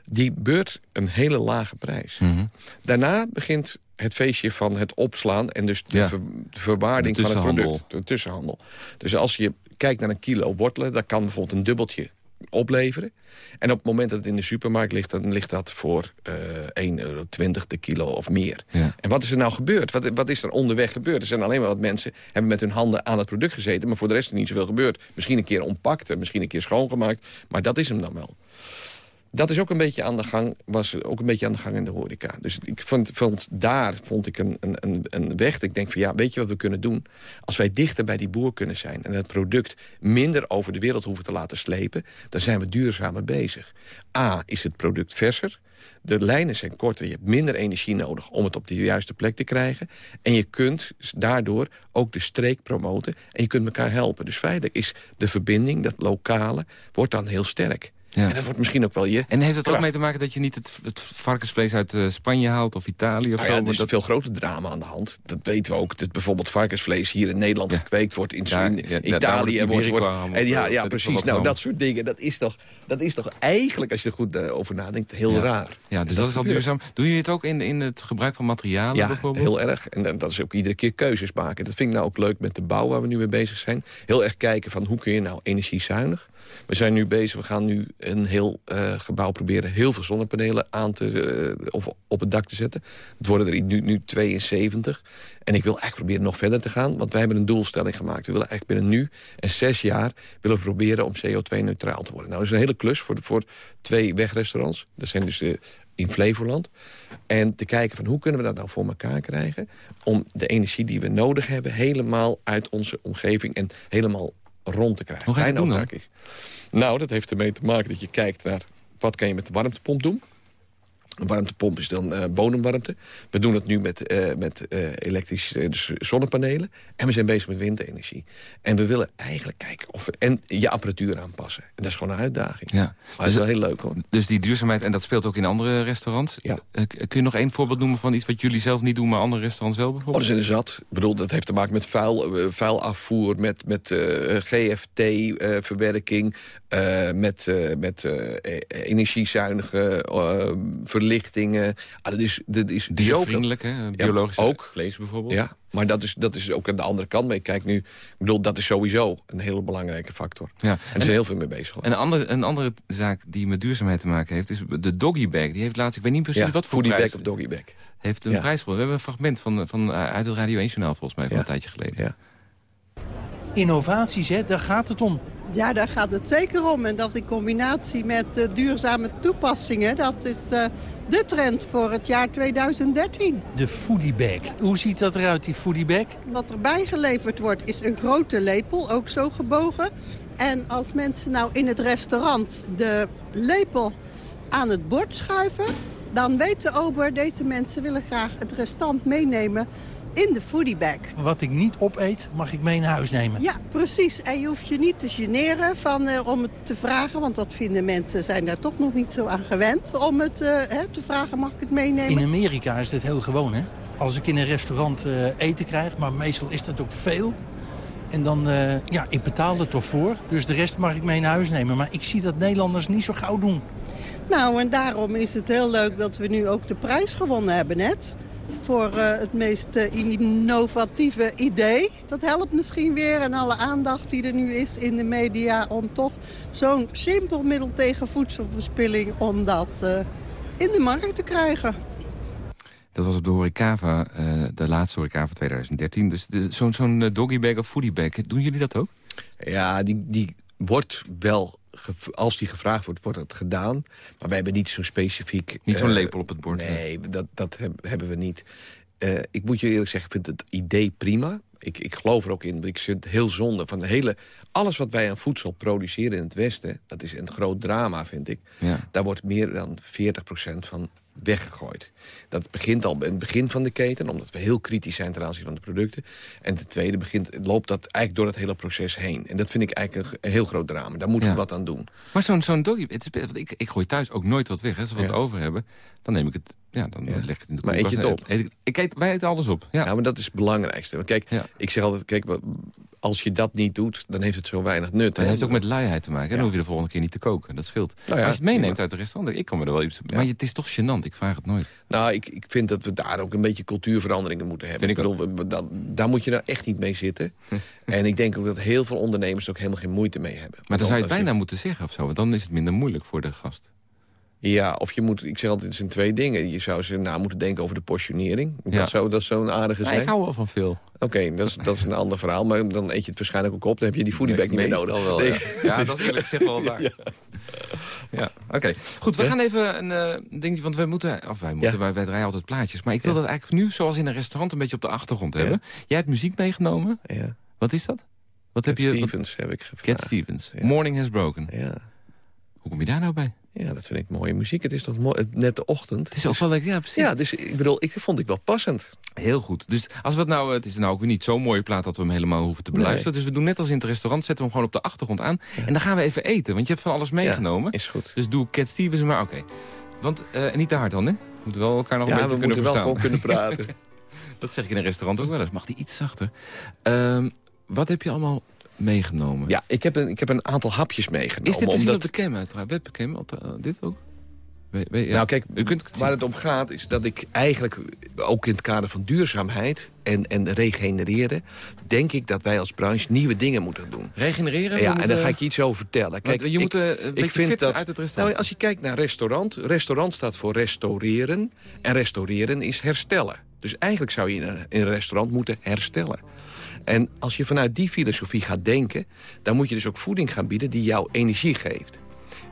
Die beurt een hele lage prijs. Mhm. Daarna begint het feestje van het opslaan... en dus de, verwaarding van het product. De tussenhandel. Dus als je kijkt naar een kilo wortelen... dan kan bijvoorbeeld een dubbeltje opleveren. En op het moment dat het in de supermarkt ligt... dan ligt dat voor uh, eh, 1,20 euro de kilo of meer. En wat is er nou gebeurd? Wat, wat is er onderweg gebeurd? Er zijn alleen maar wat mensen hebben met hun handen aan het product gezeten... maar voor de rest is er niet zoveel gebeurd. Misschien een keer ontpakt, misschien een keer schoongemaakt. Maar dat is hem dan wel dat is ook een beetje aan de gang, was ook een beetje aan de gang in de horeca. Dus ik vond, vond daar vond ik een, een, een weg. Ik denk van ja, weet je wat we kunnen doen? Als wij dichter bij die boer kunnen zijn en het product minder over de wereld hoeven te laten slepen, dan zijn we duurzamer bezig. A, is het product verser. De lijnen zijn korter, je hebt minder energie nodig om het op de juiste plek te krijgen. En je kunt daardoor ook de streek promoten en je kunt elkaar helpen. Dus feitelijk is de verbinding, dat lokale, wordt dan heel sterk. Ja. En dat wordt misschien ook wel je En heeft het ook mee te maken dat je niet het, het varkensvlees uit uh, Spanje haalt of Italië? Of nou ja, er is dat... veel groter drama aan de hand. Dat weten we ook. Dat bijvoorbeeld varkensvlees hier in Nederland gekweekt wordt. In, ja, Italië en wordt... wordt en ja, ja precies. Nou, dat soort dingen. Dat is, toch, dat is toch eigenlijk, als je er goed uh, over nadenkt, heel raar. Ja, dus dat, is al duurzaam. Doe je het ook in, in het gebruik van materialen ja, bijvoorbeeld? heel erg. En dat is ook iedere keer keuzes maken. Dat vind ik nou ook leuk met de bouw waar we nu mee bezig zijn. Heel erg kijken van hoe kun je nou energiezuinig we zijn nu bezig, we gaan nu een heel uh, gebouw proberen... heel veel zonnepanelen aan te, uh, of op het dak te zetten. Het worden er nu, nu 72. En ik wil echt proberen nog verder te gaan. Want wij hebben een doelstelling gemaakt. We willen echt binnen nu en zes jaar... willen we proberen om CO2-neutraal te worden. Nou, dat is een hele klus voor, voor twee wegrestaurants. Dat zijn dus de, in Flevoland. En te kijken van hoe kunnen we dat nou voor elkaar krijgen... om de energie die we nodig hebben... helemaal uit onze omgeving en helemaal rond te krijgen. Hoe ga je dat doen. Nou, dat heeft ermee te maken dat je kijkt naar... wat kan je met de warmtepomp doen? Een warmtepomp is dan uh, bodemwarmte. We doen het nu met, uh, met uh, elektrische dus zonnepanelen. En we zijn bezig met windenergie. En we willen eigenlijk kijken of we en je apparatuur aanpassen. En dat is gewoon een uitdaging. Ja. Maar dus, dat is wel heel leuk hoor. Dus die duurzaamheid, en dat speelt ook in andere restaurants. Ja. kun je nog één voorbeeld noemen van iets wat jullie zelf niet doen... maar andere restaurants wel bijvoorbeeld? Oh, dat is er zat. Ik bedoel, dat heeft te maken met vuil, vuilafvoer... met, met GFT-verwerking, Uh, met uh, met uh, energiezuinige verlichtingen. Ah, dat is, dat is Diervriendelijk, hè? Biologisch ja, ook. vlees bijvoorbeeld. Ja, maar dat is, dat is ook aan de andere kant. Maar ik kijk nu, ik bedoel, dat is sowieso een hele belangrijke factor. Ja. En er zijn heel veel mee bezig. Hoor. En een andere, een andere zaak die met duurzaamheid te maken heeft... is de doggy bag. Die heeft laatst, ik weet niet precies wat voor prijs... bag of doggy bag. Heeft een prijs gewonnen. We hebben een fragment van, van, uit het Radio 1-journaal volgens mij... van een tijdje geleden. Ja. Innovaties, hè, daar gaat het om. Ja, daar gaat het zeker om. En dat in combinatie met uh, duurzame toepassingen... dat is uh, de trend voor het jaar 2013. De foodiebag. Hoe ziet dat eruit, die foodiebag? Wat erbij geleverd wordt is een grote lepel, ook zo gebogen. En als mensen nou in het restaurant de lepel aan het bord schuiven... dan weet de ober, deze mensen willen graag het restant meenemen in de foodiebag. Wat ik niet opeet, mag ik mee naar huis nemen? Ja, precies. En je hoeft je niet te generen van, uh, om het te vragen. Want dat vinden mensen, zijn daar toch nog niet zo aan gewend. Om het uh, hè, te vragen, mag ik het meenemen? In Amerika is dit heel gewoon, hè? Als ik in een restaurant uh, eten krijg, maar meestal is dat ook veel... En dan, ja, ik betaal er toch voor. Dus de rest mag ik mee naar huis nemen. Maar ik zie dat Nederlanders niet zo gauw doen. Nou, en daarom is het heel leuk dat we nu ook de prijs gewonnen hebben net voor uh, het meest uh, innovatieve idee. Dat helpt misschien weer en alle aandacht die er nu is in de media... om toch zo'n simpel middel tegen voedselverspilling... om dat uh, in de markt te krijgen. Dat was op de Horecava, de laatste Horecava 2013. Dus zo'n zo'n doggybag of foodiebag, doen jullie dat ook? Ja, die, die wordt wel als die gevraagd wordt, wordt het gedaan. Maar wij hebben niet zo specifiek... Niet zo'n uh, lepel op het bord? Nee, dat, dat hebben we niet. Uh, ik moet je eerlijk zeggen, ik vind het idee prima. Ik, ik geloof er ook in. Ik vind het heel zonde. Van de hele, alles wat wij aan voedsel produceren in het Westen... dat is een groot drama, vind ik. Ja. Daar wordt meer dan 40% van weggegooid. Dat begint al bij het begin van de keten, omdat we heel kritisch zijn ten aanzien van de producten. En ten tweede begint, loopt dat eigenlijk door het hele proces heen. En dat vind ik eigenlijk een, heel groot drama. Daar moeten we wat aan doen. Maar zo'n zo'n doggy, ik, ik gooi thuis ook nooit wat weg. Als we wat over hebben, dan neem ik het, ja, dan leg ik het in de. Maar eet je het op? Ik, ik eet, wij eten alles op. Ja. Nou, maar dat is het belangrijkste. Want kijk, ik zeg altijd, kijk, als je dat niet doet, dan heeft het zo weinig nut. Dat heeft ook met luiheid te maken. Dan hoef je de volgende keer niet te koken. Dat scheelt. Nou als je het meeneemt uit de restaurant, ik kan me er wel iets... Maar het is toch gênant, ik vraag het nooit. Nou, ik, ik vind dat we daar ook een beetje cultuurveranderingen moeten hebben. Vind ik, ik bedoel, dat, daar moet je nou echt niet mee zitten. en ik denk ook dat heel veel ondernemers er ook helemaal geen moeite mee hebben. Maar dan zou je het bijna moeten zeggen of zo. Want dan is het minder moeilijk voor de gast. Ja, of je moet, ik zeg altijd, het zijn twee dingen. Je zou ze na moeten denken over de portionering. Dat zou dat zo'n aardige zijn. ik hou wel van veel. Oké, dat, is, dat is een ander verhaal. Maar dan eet je het waarschijnlijk ook op. Dan heb je die foodiebag niet meer nodig. Wel, nee. ja. ja, dat is eerlijk gezegd wel waar. Ja, ja. oké. Goed, we gaan even een uh, dingetje, want we moeten, of wij moeten, wij, wij draaien altijd plaatjes. Maar ik wil dat eigenlijk nu, zoals in een restaurant, een beetje op de achtergrond hebben. Jij hebt muziek meegenomen. Ja. Wat is dat? Wat Cat heb je, Stevens heb ik gevraagd. Cat Stevens. Morning Has Broken. Ja. Hoe kom je daar nou bij? Ja, dat vind ik mooie muziek. Het is toch mooi, net de ochtend. Het is ook wel lekker, ja precies. Ja, dus ik bedoel, ik vond ik wel passend. Heel goed. Dus als we het nou, het is nou ook weer niet zo'n mooie plaat dat we hem helemaal hoeven te beluisteren. Dus we doen net als in het restaurant, zetten we hem gewoon op de achtergrond aan. En dan gaan we even eten, want je hebt van alles meegenomen. Ja, is goed. Dus doe Cat Stevens maar, oké. Want, uh, niet te hard dan, hè? We moeten wel elkaar nog een beetje kunnen verstaan. Ja, we moeten wel gewoon kunnen praten. dat zeg ik in een restaurant ook wel eens. Mag die iets zachter? Uh, wat heb je allemaal meegenomen? Ja, ik heb een, ik heb een aantal hapjes meegenomen. Is dit te omdat... op de cam uiteraard? Webcam, uh, dit ook? Nou kijk, U kunt waar het om gaat is dat ik eigenlijk ook in het kader van duurzaamheid en, en regenereren... denk ik dat wij als branche nieuwe dingen moeten doen. Regenereren? Ja, en daar ga ik je iets over vertellen. Kijk, je moet een beetje ik vind dat, uit het restaurant. Nou, als je kijkt naar restaurant, restaurant staat voor restaureren. En restaureren is herstellen. Dus eigenlijk zou je in een, in een restaurant moeten herstellen. En als je vanuit die filosofie gaat denken... dan moet je dus ook voeding gaan bieden die jou energie geeft.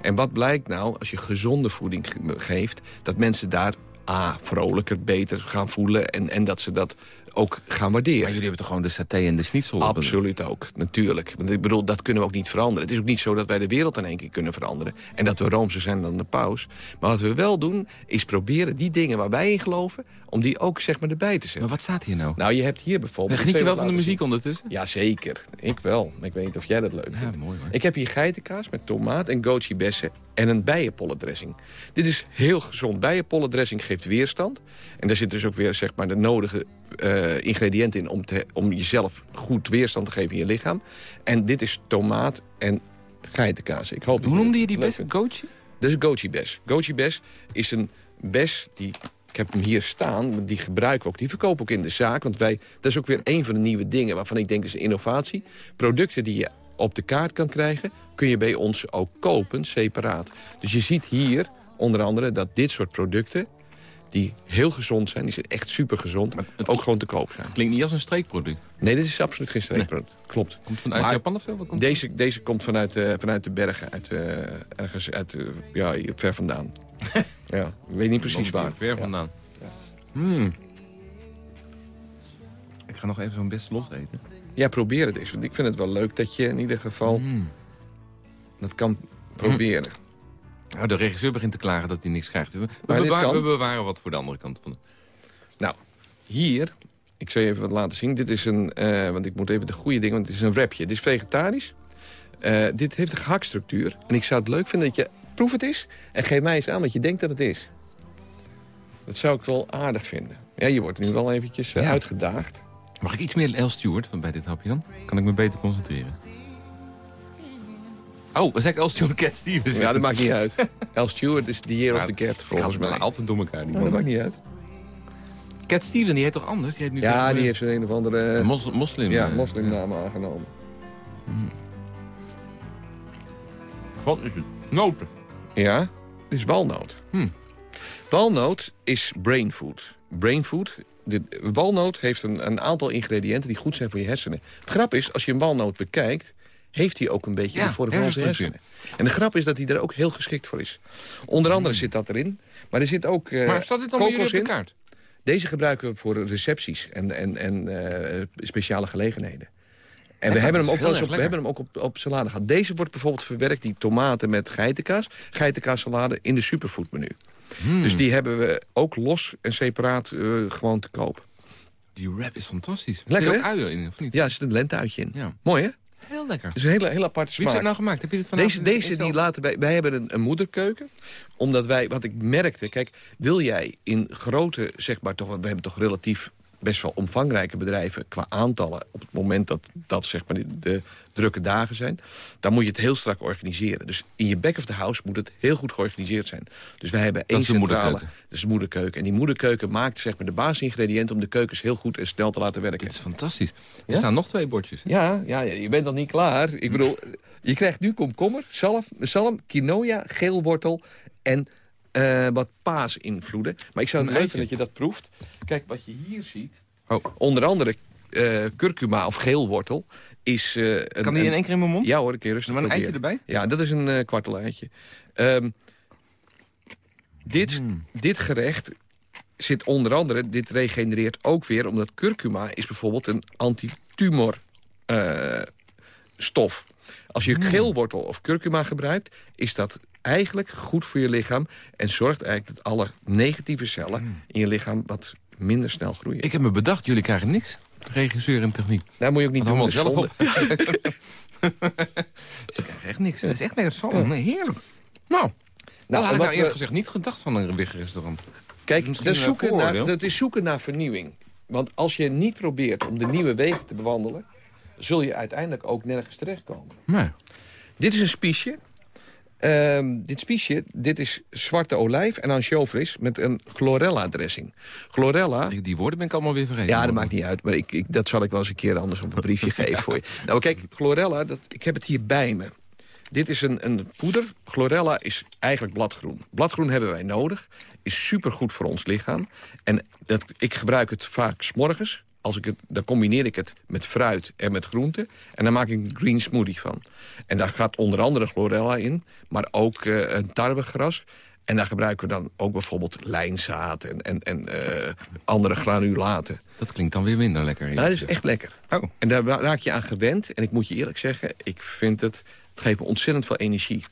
En wat blijkt nou, als je gezonde voeding geeft... dat mensen daar A, vrolijker, beter gaan voelen... en, en dat ze dat ook gaan waarderen. Maar jullie hebben toch gewoon de saté en de schnitzel? Absoluut ook, natuurlijk. Want ik bedoel, dat kunnen we ook niet veranderen. Het is ook niet zo dat wij de wereld in één keer kunnen veranderen. En dat we roomser zijn dan de paus. Maar wat we wel doen, is proberen die dingen waar wij in geloven... om die ook zeg maar erbij te zetten. Maar wat staat hier nou? Nou, je hebt hier bijvoorbeeld... Geniet je wel van de muziek ondertussen? Jazeker, ik wel. Ik weet niet of jij dat leuk vindt. Ja, mooi hoor. Ik heb hier geitenkaas met tomaat en goji bessen en een bijenpollendressing. Dit is heel gezond. Bijenpollendressing geeft weerstand. En daar zit dus ook weer zeg maar, de nodige uh, ingrediënten in... Om, te, om jezelf goed weerstand te geven in je lichaam. En dit is tomaat en geitenkaas. Ik hoop Hoe noemde je die best? Goatje? Dat is goji bes. Goji bes is een bes die... Ik heb hem hier staan, maar die gebruiken we ook. Die verkopen we ook in de zaak. Want wij, dat is ook weer een van de nieuwe dingen waarvan ik denk is innovatie. Producten die je op de kaart kan krijgen, kun je bij ons ook kopen, separaat. Dus je ziet hier onder andere dat dit soort producten... die heel gezond zijn, die zijn echt super gezond... Ook gewoon te koop zijn. Klinkt niet als een streekproduct. Nee, dit is absoluut geen streekproduct. Klopt. Komt vanuit Maar Japan of zo? Komt Deze, deze komt vanuit, eh, vanuit de bergen, uit, eh, ergens uit, eh, ja, ver vandaan. ja, ik weet niet precies waar. Ver Ja. vandaan. Hmm. Ik ga nog even zo'n best los eten. Ja, probeer het eens. Want ik vind het wel leuk dat je in ieder geval Hmm. dat kan proberen. Nou, de regisseur begint te klagen dat hij niks krijgt. We, Maar bewaren, we bewaren wat voor de andere kant van de... Nou, hier, ik zal je even wat laten zien. Dit is een, eh, want ik moet even de goede dingen, want het is een wrapje. Dit is vegetarisch. Eh, dit heeft een gehaktstructuur. En ik zou het leuk vinden dat je, proef het eens... en geef mij eens aan wat je denkt dat het is. Dat zou ik wel aardig vinden. Ja, je wordt nu wel eventjes eh, Ja. uitgedaagd. Mag ik iets meer L. Stewart bij dit hapje dan? Kan ik me beter concentreren? Oh, we zeggen L. Stewart Cat Stevens. Ja, dat maakt niet uit. El Stewart is the year Ja, of the cat, Ik volgens mij. altijd door elkaar. Ja, dat maakt niet uit. Cat Stevens, die heet toch anders? Die heet nu Ja, die heeft zo'n een of andere Mos- moslim. ja, eh, moslimnaam aangenomen. Wat is het? Noten. Ja, dit is walnoot. Hmm. Walnoot is brain food. Brain food, de walnoot heeft een, een aantal ingrediënten die goed zijn voor je hersenen. Het grap is, als je een walnoot bekijkt, heeft hij ook een beetje Ja, de vorm van onze hersenstructuur. hersenen. En de grap is dat hij er ook heel geschikt voor is. Onder andere zit dat erin, maar er zit ook Hmm. maar staat dit dan bij jullie kokos op de in. kaart? Deze gebruiken we voor recepties en, en, en eh, speciale gelegenheden. En we, hebben hem, ook wel eens op, we hebben hem ook op, op salade gehad. Deze wordt bijvoorbeeld verwerkt, die tomaten met geitenkaas. Geitenkaassalade in de superfoodmenu. Hmm. Dus die hebben we ook los en separaat eh, gewoon te koop. Die wrap is fantastisch. Lekker, er uien in, of niet? Ja, er zit een lenteuitje in. Ja. Mooi, hè? Heel lekker. Is een hele, hele aparte Wie heeft smaak. dat nou gemaakt? Heb je dit vanavond Deze, deze die laten wij, wij hebben een, een moederkeuken. Omdat wij, wat ik merkte, kijk, wil jij in grote, zeg maar toch, we hebben toch relatief best wel omvangrijke bedrijven qua aantallen op het moment dat dat zeg maar de, drukke dagen zijn, dan moet je het heel strak organiseren. Dus in je back of the house moet het heel goed georganiseerd zijn. Dus wij hebben één centrale, moederkeuken. dat is de moederkeuken. En die moederkeuken maakt zeg maar de basisingrediënten om de keukens heel goed en snel te laten werken. Dit is fantastisch. Er Ja? staan nog twee bordjes. Ja, ja, ja, je bent nog niet klaar. Ik bedoel, je krijgt nu komkommer, zalf, zalm, quinoa, geelwortel en eh, wat paasinvloeden. Maar ik zou het leuk vinden dat je dat proeft. Kijk, wat je hier ziet, Oh. onder andere eh curcuma of geelwortel, is... eh, een, Kan die in één keer in mijn mond? Ja hoor, een keer rustig Maar een eitje erbij? Ja, dat is een eh kwartel eitje. Ehm, dit, Hmm. dit gerecht zit onder andere, dit regenereert ook weer... omdat curcuma is bijvoorbeeld een antitumor stof. Als je geelwortel of curcuma gebruikt... is dat eigenlijk goed voor je lichaam... en zorgt eigenlijk dat alle negatieve cellen in je lichaam... wat minder snel groeien. Ik heb me bedacht, jullie krijgen niks. Regisseur en techniek. Daar moet je ook niet doen, zelf op. Ze krijgen echt niks. Dat is echt zalm. Nee, heerlijk. Nou, dat Nou, had ik nou eerlijk we- gezegd niet gedacht van een restaurant. Kijk, dat, zoeken naar, dat is zoeken naar vernieuwing. Want als je niet probeert om de nieuwe wegen te bewandelen... zul je uiteindelijk ook nergens terechtkomen. Nee. Dit is een spiesje. Ehm, dit spiesje, dit is zwarte olijf en ansjovis met een chlorella-dressing. Chlorella... Die- Die woorden ben ik allemaal weer vergeten. Ja, dat maakt niet uit, maar ik, ik, dat zal ik wel eens een keer anders op een briefje geven voor je. Nou, kijk, chlorella, dat, ik heb het hier bij me. Dit is een, een poeder. Chlorella is eigenlijk bladgroen. Bladgroen hebben wij nodig. Is supergoed voor ons lichaam. En dat, ik gebruik het vaak s'morgens. Als ik het, dan combineer ik het met fruit en met groenten. En dan maak ik een green smoothie van. En daar gaat onder andere chlorella in. Maar ook eh, een tarwegras. En daar gebruiken we dan ook bijvoorbeeld lijnzaad en, en, en eh, andere granulaten. Dat klinkt dan weer minder lekker. Nou, dat is echt lekker. Oh. En daar raak je aan gewend. En ik moet je eerlijk zeggen, ik vind het... Het geeft me ontzettend veel energie.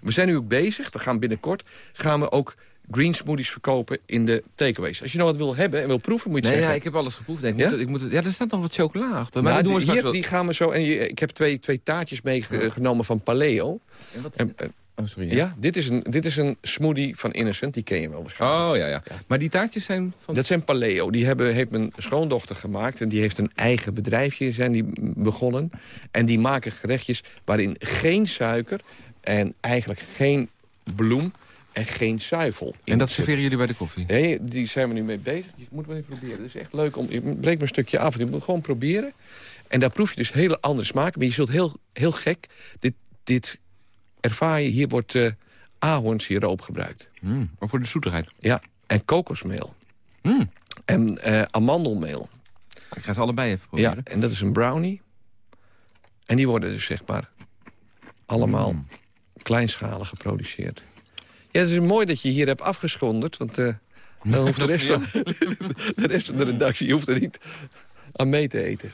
We zijn nu ook bezig. We gaan binnenkort gaan we ook green smoothies verkopen in de takeaways. Als je nou wat wil hebben en wil proeven, moet je het Nee, ja, zeggen. ik heb alles geproefd. Ik Ja? moet, ik moet, ja, er staat nog wat chocola achter. Maar Nou, doen we hier, wel. die gaan we zo... En je, ik heb twee, twee taartjes meegenomen van Paleo. En wat- En, en Oh, sorry. Ja, dit, is een, dit is een smoothie van Innocent. Die ken je wel waarschijnlijk. Oh, ja, ja. Maar die taartjes zijn van... Dat zijn Paleo. Die hebben, heeft mijn schoondochter gemaakt. En die heeft een eigen bedrijfje zijn die begonnen. En die maken gerechtjes waarin geen suiker... en eigenlijk geen bloem en geen zuivel. En dat serveren jullie bij de koffie? Nee, die zijn we nu mee bezig. Je moet wel even proberen. Het is echt leuk om... Ik breek me een stukje af. Je moet gewoon proberen. En daar proef je dus hele andere smaken. Maar je zult heel, heel gek... Dit, dit ervaar je. Hier wordt uh, ahornsiroop gebruikt. Mm, maar voor de zoetigheid? Ja. En kokosmeel. Mm. En uh, amandelmeel. Ik ga ze allebei even proberen. Ja, en dat is een brownie. En die worden dus zeg maar allemaal mm. kleinschalig geproduceerd. Ja, het is mooi dat je hier hebt afgeschonderd. Want uh, dan hoeft de, rest van, de rest van de redactie hoeft er niet aan mee te eten.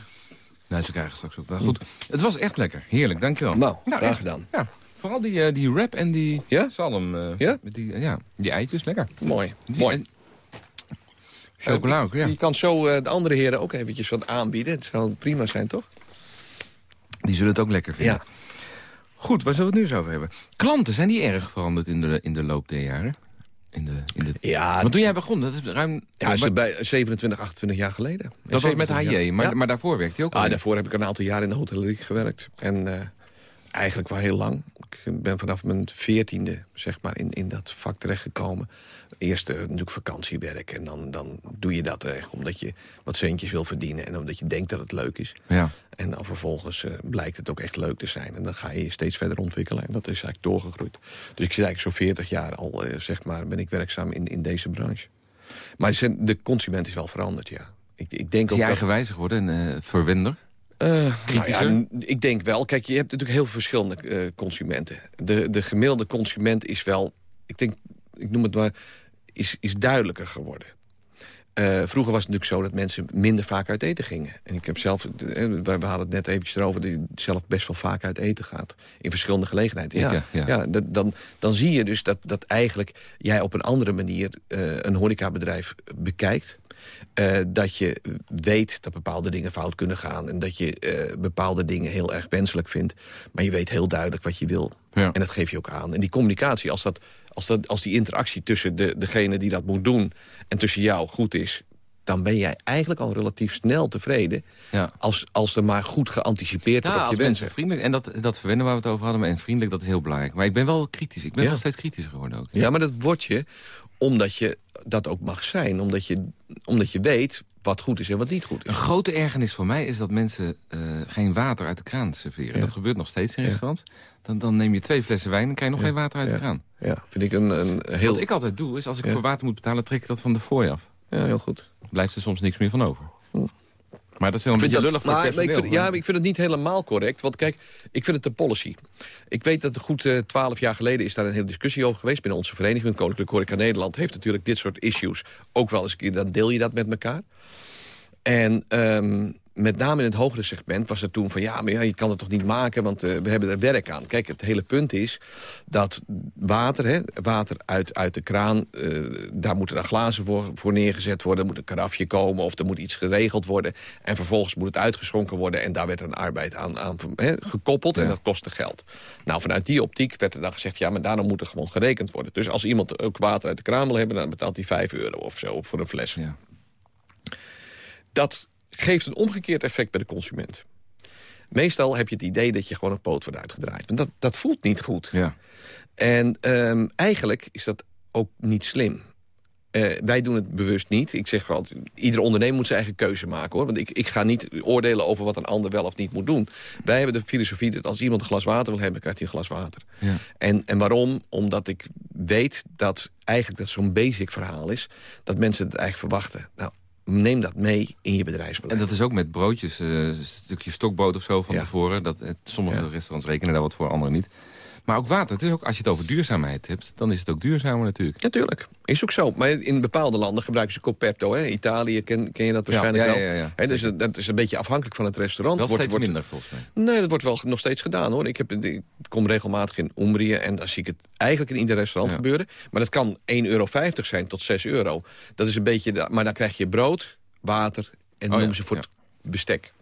Nou, ze krijgen straks ook wel. Goed, het was echt lekker. Heerlijk, dankjewel. Nou, graag echt. gedaan. Ja, vooral die, uh, die wrap en die ja? zalm. Uh, ja? Met die, ja, die eitjes, lekker. Mooi, die, mooi. Chocola ook, ja. Je kan zo de andere heren ook eventjes wat aanbieden. Het zou prima zijn, toch? Die zullen het ook lekker vinden. Ja. Goed, waar zullen we het nu eens over hebben? Klanten, zijn die erg veranderd in de, in de loop der jaren? In de, in de... Ja, Want toen jij begon, dat is ruim... Ja, is bij 27, 28 jaar geleden. Dat was met HJ, maar, ja. maar daarvoor werkte je ook Ah, daarvoor heb ik een aantal jaar in de hotellerie gewerkt. En uh, eigenlijk wel heel lang. Ik ben vanaf mijn veertiende zeg maar, in, in dat vak terechtgekomen. Eerst uh, natuurlijk vakantiewerk. En dan, dan doe je dat eigenlijk omdat je wat centjes wil verdienen. En omdat je denkt dat het leuk is. Ja. En dan vervolgens uh, blijkt het ook echt leuk te zijn. En dan ga je je steeds verder ontwikkelen. En dat is eigenlijk doorgegroeid. Dus ik zit eigenlijk zo'n 40 jaar al, uh, zeg maar, ben ik werkzaam in, in deze branche. Maar de consument is wel veranderd, ja. Ik, ik denk is ook dat... eigenwijzig geworden en verwender? Uh, nou ja, ik denk wel. Kijk, je hebt natuurlijk heel veel verschillende uh, consumenten. De, de gemiddelde consument is wel, ik denk, ik noem het maar, is, is duidelijker geworden. Uh, vroeger was het natuurlijk zo dat mensen minder vaak uit eten gingen. En ik heb zelf, we, we hadden het net eventjes erover... dat je zelf best wel vaak uit eten gaat. In verschillende gelegenheden. Ja, ja, ja. ja dat, dan, dan zie je dus dat, dat eigenlijk jij op een andere manier... een horecabedrijf bekijkt. Uh, dat je weet dat bepaalde dingen fout kunnen gaan... en dat je uh, bepaalde dingen heel erg wenselijk vindt. Maar je weet heel duidelijk wat je wil. Ja. En dat geef je ook aan. En die communicatie, als, dat, als, dat, als die interactie tussen de, degene die dat moet doen... en tussen jou goed is... dan ben jij eigenlijk al relatief snel tevreden... Ja. Als, als er maar goed geanticipeerd wordt ja, op je wensen. vriendelijk. En dat, dat verwennen waar we het over hadden. Maar en vriendelijk, dat is heel belangrijk. Maar ik ben wel kritisch. Ik ben Ja. wel steeds kritischer geworden ook. Ja, maar dat word je omdat je dat ook mag zijn. Omdat je, omdat je weet wat goed is en wat niet goed Een is. grote ergernis voor mij is dat mensen eh, geen water uit de kraan serveren. Ja. Dat gebeurt nog steeds in Ja. restaurants. Dan, dan neem je twee flessen wijn en krijg je nog Ja. geen water uit de kraan. Ja, vind ik een, een heel... Wat ik altijd doe, is als ik voor water moet betalen... trek ik dat van de fooi af. Ja, heel goed. Blijft er soms niks meer van over. Maar dat is een beetje dat- lullig voor maar ik personeel. vind, ja, maar ik vind het niet helemaal correct. Want kijk, ik vind het een policy. Ik weet dat er goed eh, twaalf jaar geleden is daar een hele discussie over geweest... binnen onze vereniging, Koninklijke Horeca Nederland... heeft natuurlijk dit soort issues ook wel eens een keer... dan deel je dat met elkaar. En ehm, met name in het hogere segment was het toen van... ja, maar ja, je kan het toch niet maken, want eh, we hebben er werk aan. Kijk, het hele punt is dat water, hè, water uit, uit de kraan... eh, daar moeten dan glazen voor, voor neergezet worden. Er moet een karafje komen of er moet iets geregeld worden. En vervolgens moet het uitgeschonken worden... en daar werd een arbeid aan, aan hè, gekoppeld en dat kostte geld. Nou, vanuit die optiek werd er dan gezegd... ja, maar daarom moet er gewoon gerekend worden. Dus als iemand ook water uit de kraan wil hebben... dan betaalt hij 5 euro of zo voor een fles Ja. dat geeft een omgekeerd effect bij de consument. Meestal heb je het idee dat je gewoon een poot wordt uitgedraaid. Want dat, dat voelt niet goed. Ja. En ehm, eigenlijk is dat ook niet slim. Eh, wij doen het bewust niet. Ik zeg wel, ieder ondernemer moet zijn eigen keuze maken. hoor. Want ik, ik ga niet oordelen over wat een ander wel of niet moet doen. Wij hebben de filosofie dat als iemand een glas water wil hebben... krijgt hij een glas water. Ja. En, en waarom? Omdat ik weet dat eigenlijk dat zo'n basic verhaal is... dat mensen het eigenlijk verwachten. Nou, neem dat mee in je bedrijfsbeleid. En dat is ook met broodjes, eh, een stukje stokbrood of zo van Ja. tevoren. Dat, eh, sommige Ja. restaurants rekenen daar wat voor, andere niet. Maar ook water, het is ook, als je het over duurzaamheid hebt... dan is het ook duurzamer natuurlijk. Natuurlijk, is ook zo. Maar in bepaalde landen gebruiken ze Coperto. Hè? Italië, ken, ken je dat waarschijnlijk ja, wel? ja, ja. Hè, dus dat- dat is een beetje afhankelijk van het restaurant. Wel Wordt- steeds wordt- minder volgens mij. Nee, dat wordt wel nog steeds gedaan hoor. Ik, heb, ik kom regelmatig in Umbrië en daar zie ik het eigenlijk in ieder restaurant gebeuren. Maar dat kan 1,50 euro zijn tot 6 euro. Dat is een beetje, de- maar dan krijg je brood, water en Oh, noemen ja, ze voor het bestek.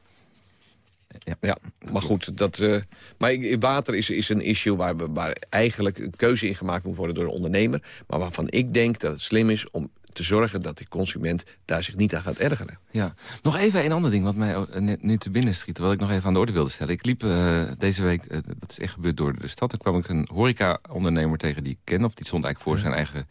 Ja. Ja, Maar goed, dat, uh, maar water is, is een issue waar, we, waar eigenlijk een keuze in gemaakt moet worden door de ondernemer. Maar waarvan ik denk dat het slim is om te zorgen dat de consument daar zich niet aan gaat ergeren. Ja. Nog even een ander ding wat mij nu te binnen schiet... wat ik nog even aan de orde wilde stellen. Ik liep uh, deze week, uh, dat is echt gebeurd door de stad... toen kwam ik een horeca-ondernemer tegen die ik ken... of die stond eigenlijk voor zijn eigen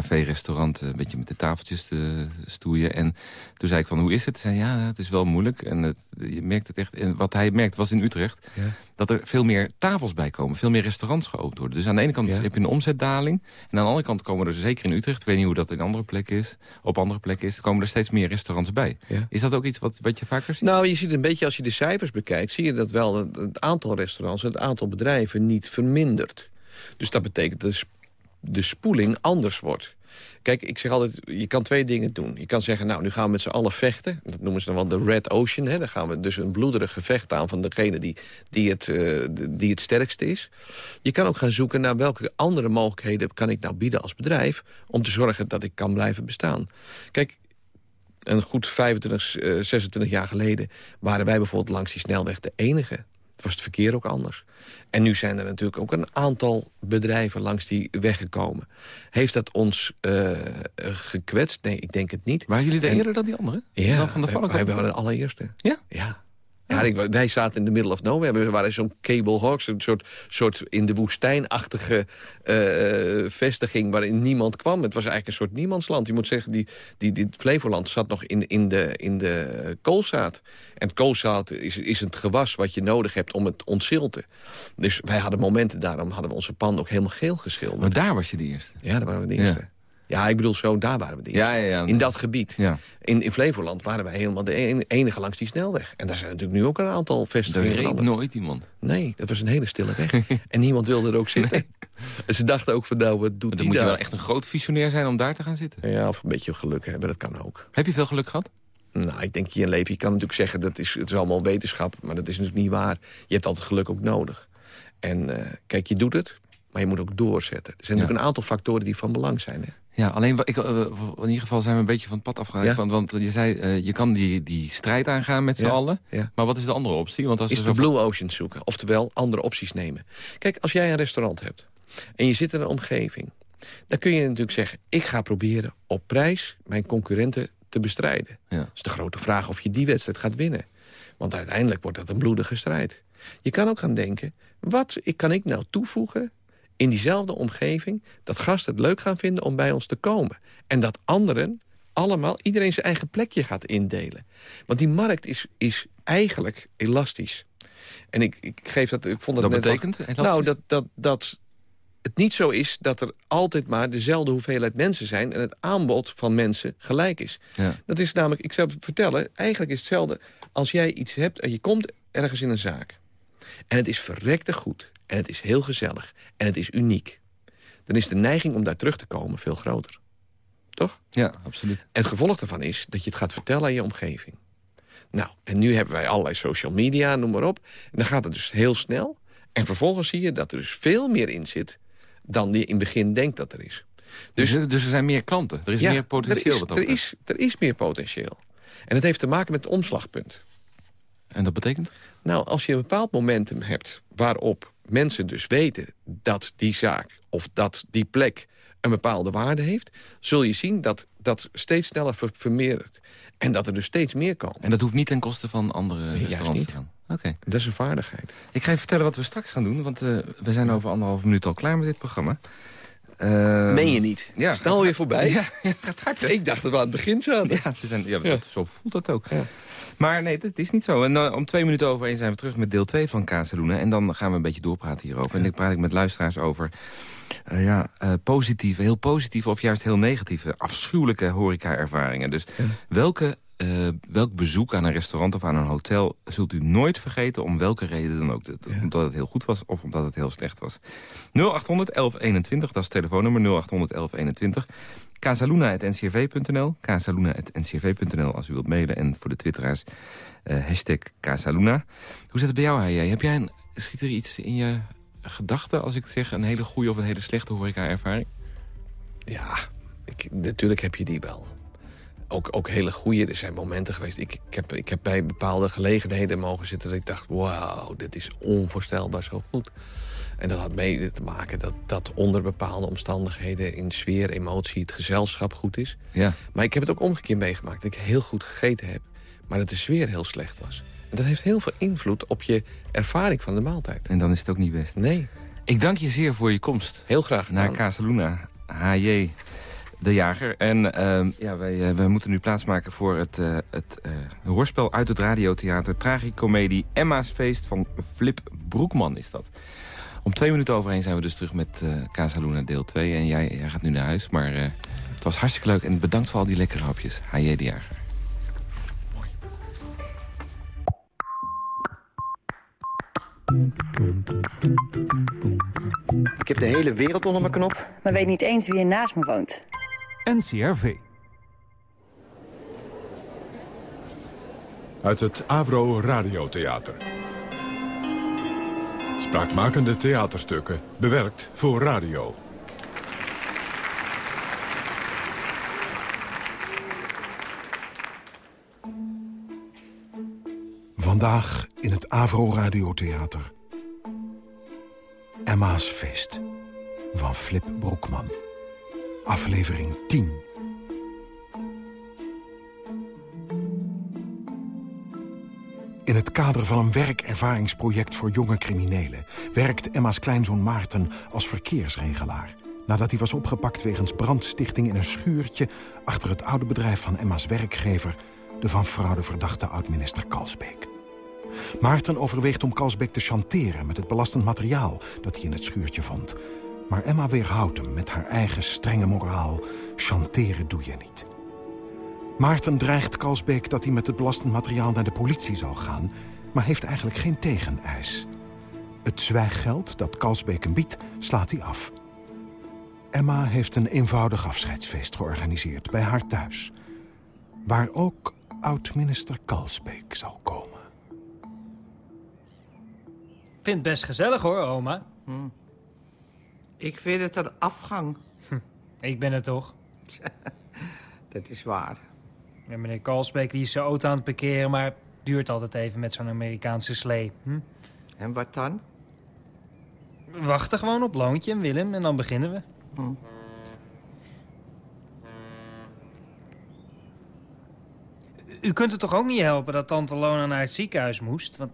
café, restaurant, een beetje met de tafeltjes te stoeien. En toen zei ik van, hoe is het? Hij zei, ja, het is wel moeilijk. En het, je merkt het echt. En wat hij merkt was in Utrecht ja. dat er veel meer tafels bij komen. Veel meer restaurants geopend worden. Dus aan de ene kant heb je een omzetdaling. En aan de andere kant komen er, zeker in Utrecht... ik weet niet hoe dat in andere plekken is, op andere plekken is... komen er steeds meer restaurants bij. Is dat ook iets wat, wat je vaker ziet? Nou, je ziet een beetje, als je de cijfers bekijkt... zie je dat wel het, het aantal restaurants, het aantal bedrijven niet vermindert. Dus dat betekent dat de spoeling anders wordt. Kijk, ik zeg altijd, je kan twee dingen doen. Je kan zeggen, nou, nu gaan we met z'n allen vechten. Dat noemen ze dan wel de Red Ocean. Hè. Dan gaan we dus een bloederig gevecht aan van degene die, die, het, uh, die het sterkste is. Je kan ook gaan zoeken naar welke andere mogelijkheden kan ik nou bieden als bedrijf... om te zorgen dat ik kan blijven bestaan. Kijk, een goed 25, uh, 26 jaar geleden waren wij bijvoorbeeld langs die snelweg de enige was het verkeer ook anders. En nu zijn er natuurlijk ook een aantal bedrijven langs die weg gekomen. Heeft dat ons uh, gekwetst? Nee, ik denk het niet. Waren jullie de eerder dan die anderen? Ja, van de wij waren de allereerste. Ja? Ja. Ja, ik, wij zaten in de middle of nowhere. We waren zo'n Cable Hawks, een soort, soort in de woestijnachtige uh, vestiging waarin niemand kwam. Het was eigenlijk een soort niemandsland. Je moet zeggen, die, die, die Flevoland zat nog in, in, de, in de koolzaad. En koolzaad is, is het gewas wat je nodig hebt om het ontzilten. Dus wij hadden momenten, daarom hadden we onze pan ook helemaal geel geschilderd. Maar daar was je de eerste? Ja, daar waren we de eerste. Ja. Ja, ik bedoel zo, daar waren we de eerste. Ja, ja, ja. In dat gebied. In, in Flevoland waren wij helemaal de enige langs die snelweg. En daar zijn natuurlijk nu ook een aantal vestigingen. Er reed nooit iemand. Nee, dat was een hele stille weg. en niemand wilde er ook zitten. En ze dachten ook van, nou, wat doet maar dan moet je wel echt een groot visionair zijn om daar te gaan zitten. Ja, of een beetje geluk hebben, dat kan ook. Heb je veel geluk gehad? Nou, ik denk je in leven, je kan natuurlijk zeggen, dat is, het is allemaal wetenschap. Maar dat is natuurlijk niet waar. Je hebt altijd geluk ook nodig. En uh, kijk, je doet het, maar je moet ook doorzetten. Er zijn natuurlijk een aantal factoren die van belang zijn. Hè? Ja, alleen ik, uh, in ieder geval zijn we een beetje van het pad afgeraakt. Ja. Want, want, je zei, uh, je kan die, die strijd aangaan met z'n ja. allen. Ja. Maar wat is de andere optie? Want als is de Blue Ocean zoeken. Oftewel, andere opties nemen. Kijk, als jij een restaurant hebt en je zit in een omgeving... dan kun je natuurlijk zeggen, ik ga proberen op prijs mijn concurrenten te bestrijden. Ja. Dat is de grote vraag of je die wedstrijd gaat winnen. Want uiteindelijk wordt dat een bloedige strijd. Je kan ook gaan denken, wat kan ik nou toevoegen in diezelfde omgeving... dat gasten het leuk gaan vinden om bij ons te komen. En dat anderen allemaal, iedereen zijn eigen plekje gaat indelen. Want die markt is, is eigenlijk elastisch. En ik, ik geef dat... Ik vond dat, dat betekent? Wat, nou, dat, dat, dat het niet zo is dat er altijd maar dezelfde hoeveelheid mensen zijn... en het aanbod van mensen gelijk is. Ja. Dat is namelijk, ik zou vertellen, eigenlijk is hetzelfde... als jij iets hebt en je komt ergens in een zaak... en het is verrekte goed en het is heel gezellig en het is uniek... dan is de neiging om daar terug te komen veel groter. Toch? Ja, absoluut. En het gevolg daarvan is dat je het gaat vertellen aan je omgeving. Nou, en nu hebben wij allerlei social media, noem maar op. En dan gaat het dus heel snel. En vervolgens zie je dat er dus veel meer in zit... dan je in het begin denkt dat er is. Dus, dus, dus er zijn meer klanten? Er is meer potentieel? Er is, wat er, is, er is meer potentieel. En het heeft te maken met het omslagpunt. En dat betekent? Nou, als je een bepaald momentum hebt waarop mensen dus weten dat die zaak of dat die plek een bepaalde waarde heeft... zul je zien dat dat steeds sneller ver vermeerdert. En dat er dus steeds meer komen. En dat hoeft niet ten koste van andere nee, restaurants te gaan? Oké. Dat is een vaardigheid. Ik ga je vertellen wat we straks gaan doen. Want uh, we zijn over anderhalf minuut al klaar met dit programma. Uh, Meen je niet? Ja, Snel weer voorbij. Ja, gaat hard. Ik dacht dat we aan het begin zaten. Ja, we zijn, ja, ja. zo voelt dat ook. Ja. Maar nee, dat is niet zo. En uh, om twee minuten over één zijn we terug met deel 2 van Casaluna. En dan gaan we een beetje doorpraten hierover. En dan praat ik met luisteraars over uh, ja, uh, positieve, heel positieve of juist heel negatieve, afschuwelijke horeca-ervaringen. Dus welke uh, welk bezoek aan een restaurant of aan een hotel... zult u nooit vergeten om welke reden dan ook. Ja. Omdat het heel goed was of omdat het heel slecht was. 0800 1121, dat is het telefoonnummer 0800 1121. Casaluna.ncrv.nl, Casaluna.ncrv.nl als u wilt mailen. En voor de twitteraars uh, hashtag Casaluna. Hoe zit het bij jou, Hij? Heb jij een, schiet er iets in je gedachten als ik zeg... een hele goede of een hele slechte horeca-ervaring? Ja, ik, natuurlijk heb je die wel. Ook, ook hele goede. Er zijn momenten geweest. Ik, ik, heb, ik heb bij bepaalde gelegenheden mogen zitten... dat ik dacht, wauw, dit is onvoorstelbaar zo goed. En dat had mee te maken dat, dat onder bepaalde omstandigheden... in sfeer, emotie, het gezelschap goed is. Ja. Maar ik heb het ook omgekeerd meegemaakt. Dat ik heel goed gegeten heb, maar dat de sfeer heel slecht was. En dat heeft heel veel invloed op je ervaring van de maaltijd. En dan is het ook niet best. Nee, Ik dank je zeer voor je komst heel graag naar. Casaluna. H.J. de Jager. En ehm, ja, wij, eh, wij moeten nu plaatsmaken voor het, eh, het eh, hoorspel uit het radiotheater. Tragicomedie Emma's Feest van Flip Broekman is dat. Om twee minuten overheen zijn we dus terug met eh Casaluna deel 2. En jij, jij gaat nu naar huis, maar eh, het was hartstikke leuk. En bedankt voor al die lekkere hapjes. H.J. de Jager. Ik heb de hele wereld onder mijn knop. maar weet niet eens wie er naast me woont. NCRV. Uit het Avro Radiotheater. Spraakmakende theaterstukken, bewerkt voor radio. Vandaag in het Avro Radiotheater. Emma's Feest van Flip Broekman. Aflevering 10. In het kader van een werkervaringsproject voor jonge criminelen... werkt Emma's kleinzoon Maarten als verkeersregelaar. Nadat hij was opgepakt wegens brandstichting in een schuurtje... achter het oude bedrijf van Emma's werkgever... de van fraude verdachte oud-minister Kalsbeek. Maarten overweegt om Kalsbeek te chanteren met het belastend materiaal dat hij in het schuurtje vond. Maar Emma weerhoudt hem met haar eigen strenge moraal. Chanteren doe je niet. Maarten dreigt Kalsbeek dat hij met het belastend materiaal naar de politie zal gaan... maar heeft eigenlijk geen tegeneis. Het zwijggeld dat Kalsbeek hem biedt, slaat hij af. Emma heeft een eenvoudig afscheidsfeest georganiseerd bij haar thuis. Waar ook oud-minister Kalsbeek zal komen. Ik vind het best gezellig hoor, oma. Ik vind het een afgang. Ik ben het toch. Dat is waar. Ja, meneer Kalsbeek die is zijn auto aan het parkeren... maar duurt altijd even met zo'n Amerikaanse slee. Hm? En wat dan? Wachten gewoon op Loontje en Willem en dan beginnen we. U kunt het toch ook niet helpen dat tante Lona naar het ziekenhuis moest? Want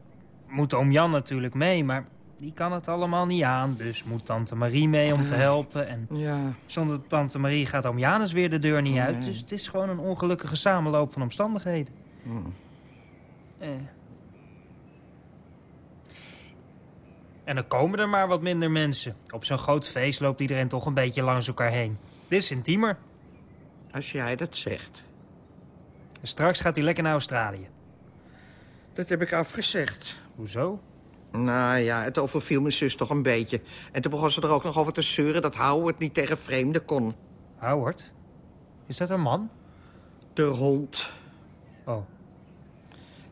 moet oom Jan natuurlijk mee, maar die kan het allemaal niet aan. Dus moet tante Marie mee om te helpen. En Ja. zonder tante Marie gaat oom Janus weer de deur niet uit. Dus het is gewoon een ongelukkige samenloop van omstandigheden. Eh. En dan komen er maar wat minder mensen. Op zo'n groot feest loopt iedereen toch een beetje langs elkaar heen. Het is intiemer. Als jij dat zegt. En straks gaat hij lekker naar Australië. Dat heb ik afgezegd. Hoezo? Nou ja, het overviel mijn zus toch een beetje. En toen begon ze er ook nog over te zeuren... dat Howard niet tegen vreemden kon. Howard? Is dat een man? De hond. Oh.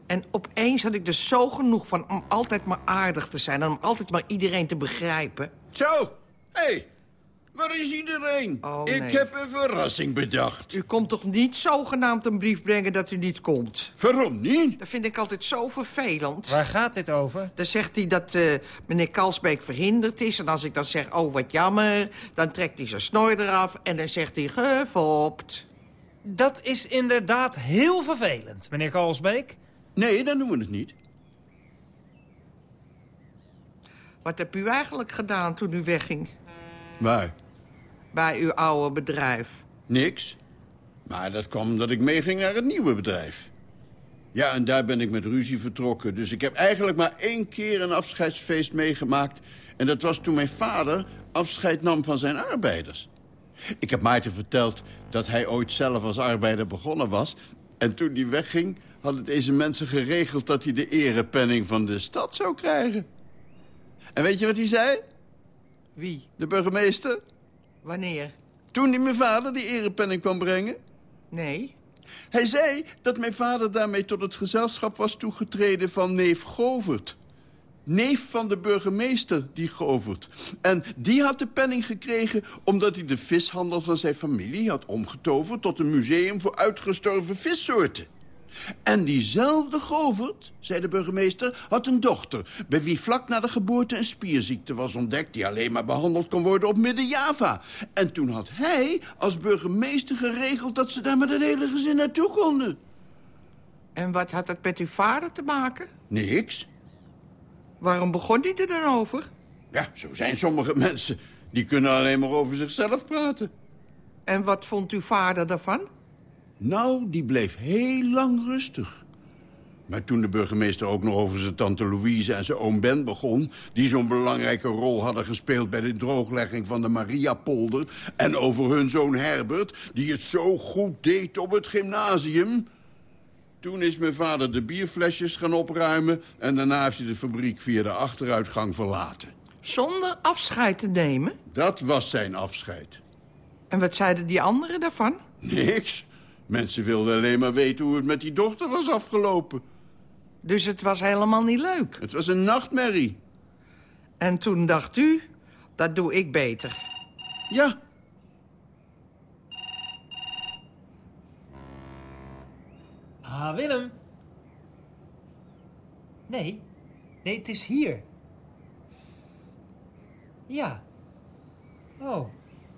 En opeens had ik er zo genoeg van om altijd maar aardig te zijn... en om altijd maar iedereen te begrijpen. Zo, hé, hey, waar is iedereen? Oh, Ik nee. heb een verrassing bedacht. U komt toch niet zogenaamd een brief brengen dat u niet komt? Waarom niet? Dat vind ik altijd zo vervelend. Waar gaat dit over? Dan zegt hij dat eh, meneer Kalsbeek verhinderd is. En als ik dan zeg, oh, wat jammer... dan trekt hij zijn snor eraf en dan zegt hij, gefopt. Dat is inderdaad heel vervelend, meneer Kalsbeek. Nee, dan doen we het niet. Wat heb u eigenlijk gedaan toen u wegging Waar? bij uw oude bedrijf? Niks. Maar dat kwam omdat ik meeging naar het nieuwe bedrijf. Ja, en daar ben ik met ruzie vertrokken. Dus ik heb eigenlijk maar één keer een afscheidsfeest meegemaakt. En dat was toen mijn vader afscheid nam van zijn arbeiders. Ik heb Maarten verteld dat hij ooit zelf als arbeider begonnen was. En toen hij wegging, hadden deze mensen geregeld... dat hij de erepenning van de stad zou krijgen. En weet je wat hij zei? Wie? De burgemeester? Wanneer? Toen hij mijn vader die erepenning kwam brengen? Nee. Hij zei dat mijn vader daarmee tot het gezelschap was toegetreden van neef Govert. Neef van de burgemeester, die Govert. En die had de penning gekregen omdat hij de vishandel van zijn familie had omgetoverd... tot een museum voor uitgestorven vissoorten. En diezelfde Govert, zei de burgemeester, had een dochter... bij wie vlak na de geboorte een spierziekte was ontdekt... die alleen maar behandeld kon worden op Midden-Java. En toen had hij als burgemeester geregeld... dat ze daar met het hele gezin naartoe konden. En wat had dat met uw vader te maken? Niks. Waarom begon hij er dan over? Ja, zo zijn sommige mensen. Die kunnen alleen maar over zichzelf praten. En wat vond uw vader daarvan? Nou, die bleef heel lang rustig. Maar toen de burgemeester ook nog over zijn tante Louise en zijn oom Ben begon... die zo'n belangrijke rol hadden gespeeld bij de drooglegging van de Mariapolder... en over hun zoon Herbert, die het zo goed deed op het gymnasium... Toen is mijn vader de bierflesjes gaan opruimen... en daarna heeft hij de fabriek via de achteruitgang verlaten. Zonder afscheid te nemen? Dat was zijn afscheid. En wat zeiden die anderen daarvan? Niks. Mensen wilden alleen maar weten hoe het met die dochter was afgelopen. Dus het was helemaal niet leuk? Het was een nachtmerrie. En toen dacht u, dat doe ik beter. Ja. Ah, Willem. Nee. Nee, het is hier. Ja. Oh.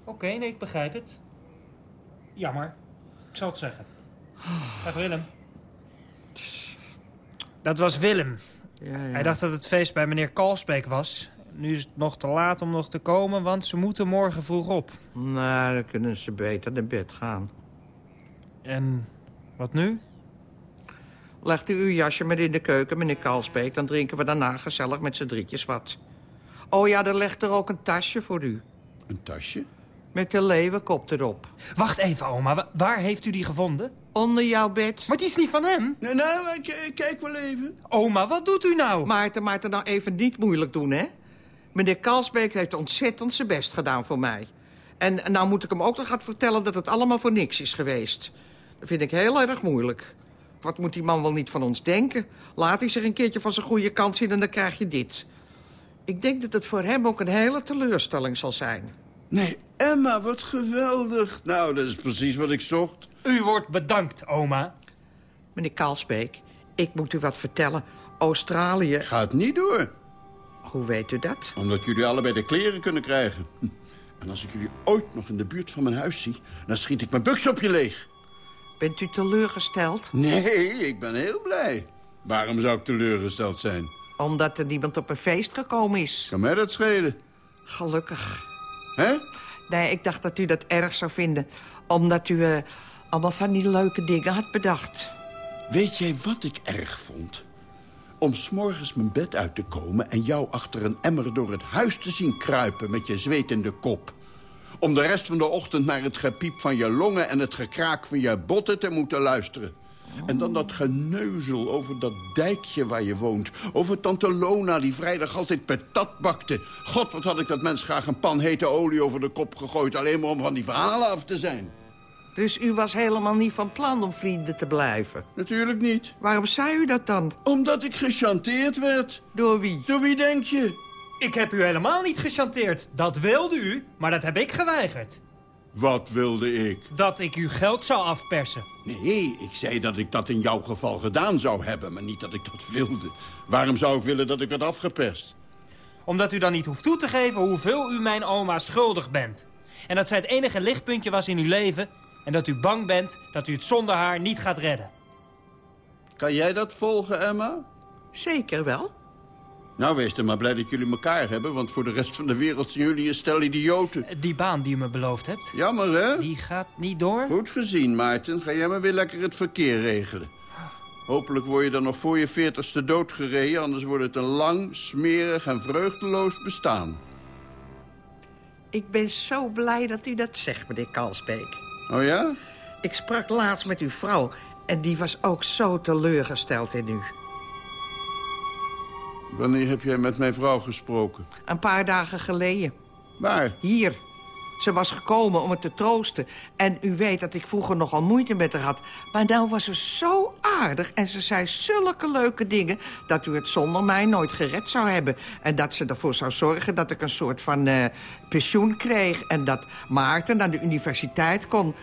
Oké, nee, ik begrijp het. Jammer. Ik zal het zeggen. Dag Willem. Dat was Willem. Ja, ja. Hij dacht dat het feest bij meneer Kalsbeek was. Nu is het nog te laat om nog te komen, want ze moeten morgen vroeg op. Nou, dan kunnen ze beter naar bed gaan. En wat nu? Legt u uw jasje maar in de keuken, meneer Kalsbeek. Dan drinken we daarna gezellig met z'n drietjes wat. Oh ja, er ligt er ook een tasje voor u. Een tasje? Met de leeuwenkop erop. Wacht even, oma. Wa- Waar heeft u die gevonden? Onder jouw bed. Maar die is niet van hem. Nee, nou, kijk wel even. Oma, wat doet u nou? Maarten, Maarten, nou even niet moeilijk doen, hè? Meneer Kalsbeek heeft ontzettend zijn best gedaan voor mij. En en nou moet ik hem ook nog gaan vertellen dat het allemaal voor niks is geweest. Dat vind ik heel erg moeilijk. Wat moet die man wel niet van ons denken? Laat hij zich een keertje van zijn goede kant zien en dan krijg je dit. Ik denk dat het voor hem ook een hele teleurstelling zal zijn. Nee, Emma, wat geweldig. Nou, dat is precies wat ik zocht. U wordt bedankt, oma. Meneer Kalsbeek, ik moet u wat vertellen. Australië... Gaat niet door. Hoe weet u dat? Omdat jullie allebei de kleren kunnen krijgen. En als ik jullie ooit nog in de buurt van mijn huis zie... dan schiet ik mijn buks op je leeg. Bent u teleurgesteld? Nee, ik ben heel blij. Waarom zou ik teleurgesteld zijn? Omdat er niemand op een feest gekomen is. Kan mij dat schelen? Gelukkig. Hè? Nee, ik dacht dat u dat erg zou vinden. Omdat u eh, allemaal van die leuke dingen had bedacht. Weet jij wat ik erg vond? Om s'morgens mijn bed uit te komen en jou achter een emmer door het huis te zien kruipen met je zweet in de kop. Om de rest van de ochtend naar het gepiep van je longen en het gekraak van je botten te moeten luisteren. En dan dat geneuzel over dat dijkje waar je woont. Over tante Lona die vrijdag altijd patat bakte. God, wat had ik dat mens graag een pan hete olie over de kop gegooid... alleen maar om van die verhalen af te zijn. Dus u was helemaal niet van plan om vrienden te blijven? Natuurlijk niet. Waarom zei u dat dan? Omdat ik gechanteerd werd. Door wie? Door wie denk je? Ik heb u helemaal niet gechanteerd. Dat wilde u, maar dat heb ik geweigerd. Wat wilde ik? Dat ik u geld zou afpersen. Nee, ik zei dat ik dat in jouw geval gedaan zou hebben, maar niet dat ik dat wilde. Waarom zou ik willen dat ik werd afgeperst? Omdat u dan niet hoeft toe te geven hoeveel u mijn oma schuldig bent. En dat zij het enige lichtpuntje was in uw leven... en dat u bang bent dat u het zonder haar niet gaat redden. Kan jij dat volgen, Emma? Zeker wel. Nou, wees er maar blij dat jullie elkaar hebben... want voor de rest van de wereld zijn jullie een stel idioten. Die baan die u me beloofd hebt, Jammer, hè? die gaat niet door. Goed gezien, Maarten. Ga jij maar weer lekker het verkeer regelen. Hopelijk word je dan nog voor je veertigste doodgereden... anders wordt het een lang, smerig en vreugdeloos bestaan. Ik ben zo blij dat u dat zegt, meneer Kalsbeek. Oh ja? Ik sprak laatst met uw vrouw en die was ook zo teleurgesteld in u. Wanneer heb jij met mijn vrouw gesproken? Een paar dagen geleden. Waar? Hier. Ze was gekomen om het te troosten. En u weet dat ik vroeger nogal moeite met haar had. Maar nou was ze zo aardig en ze zei zulke leuke dingen... dat u het zonder mij nooit gered zou hebben. En dat ze ervoor zou zorgen dat ik een soort van uh, pensioen kreeg... en dat Maarten naar de universiteit kon.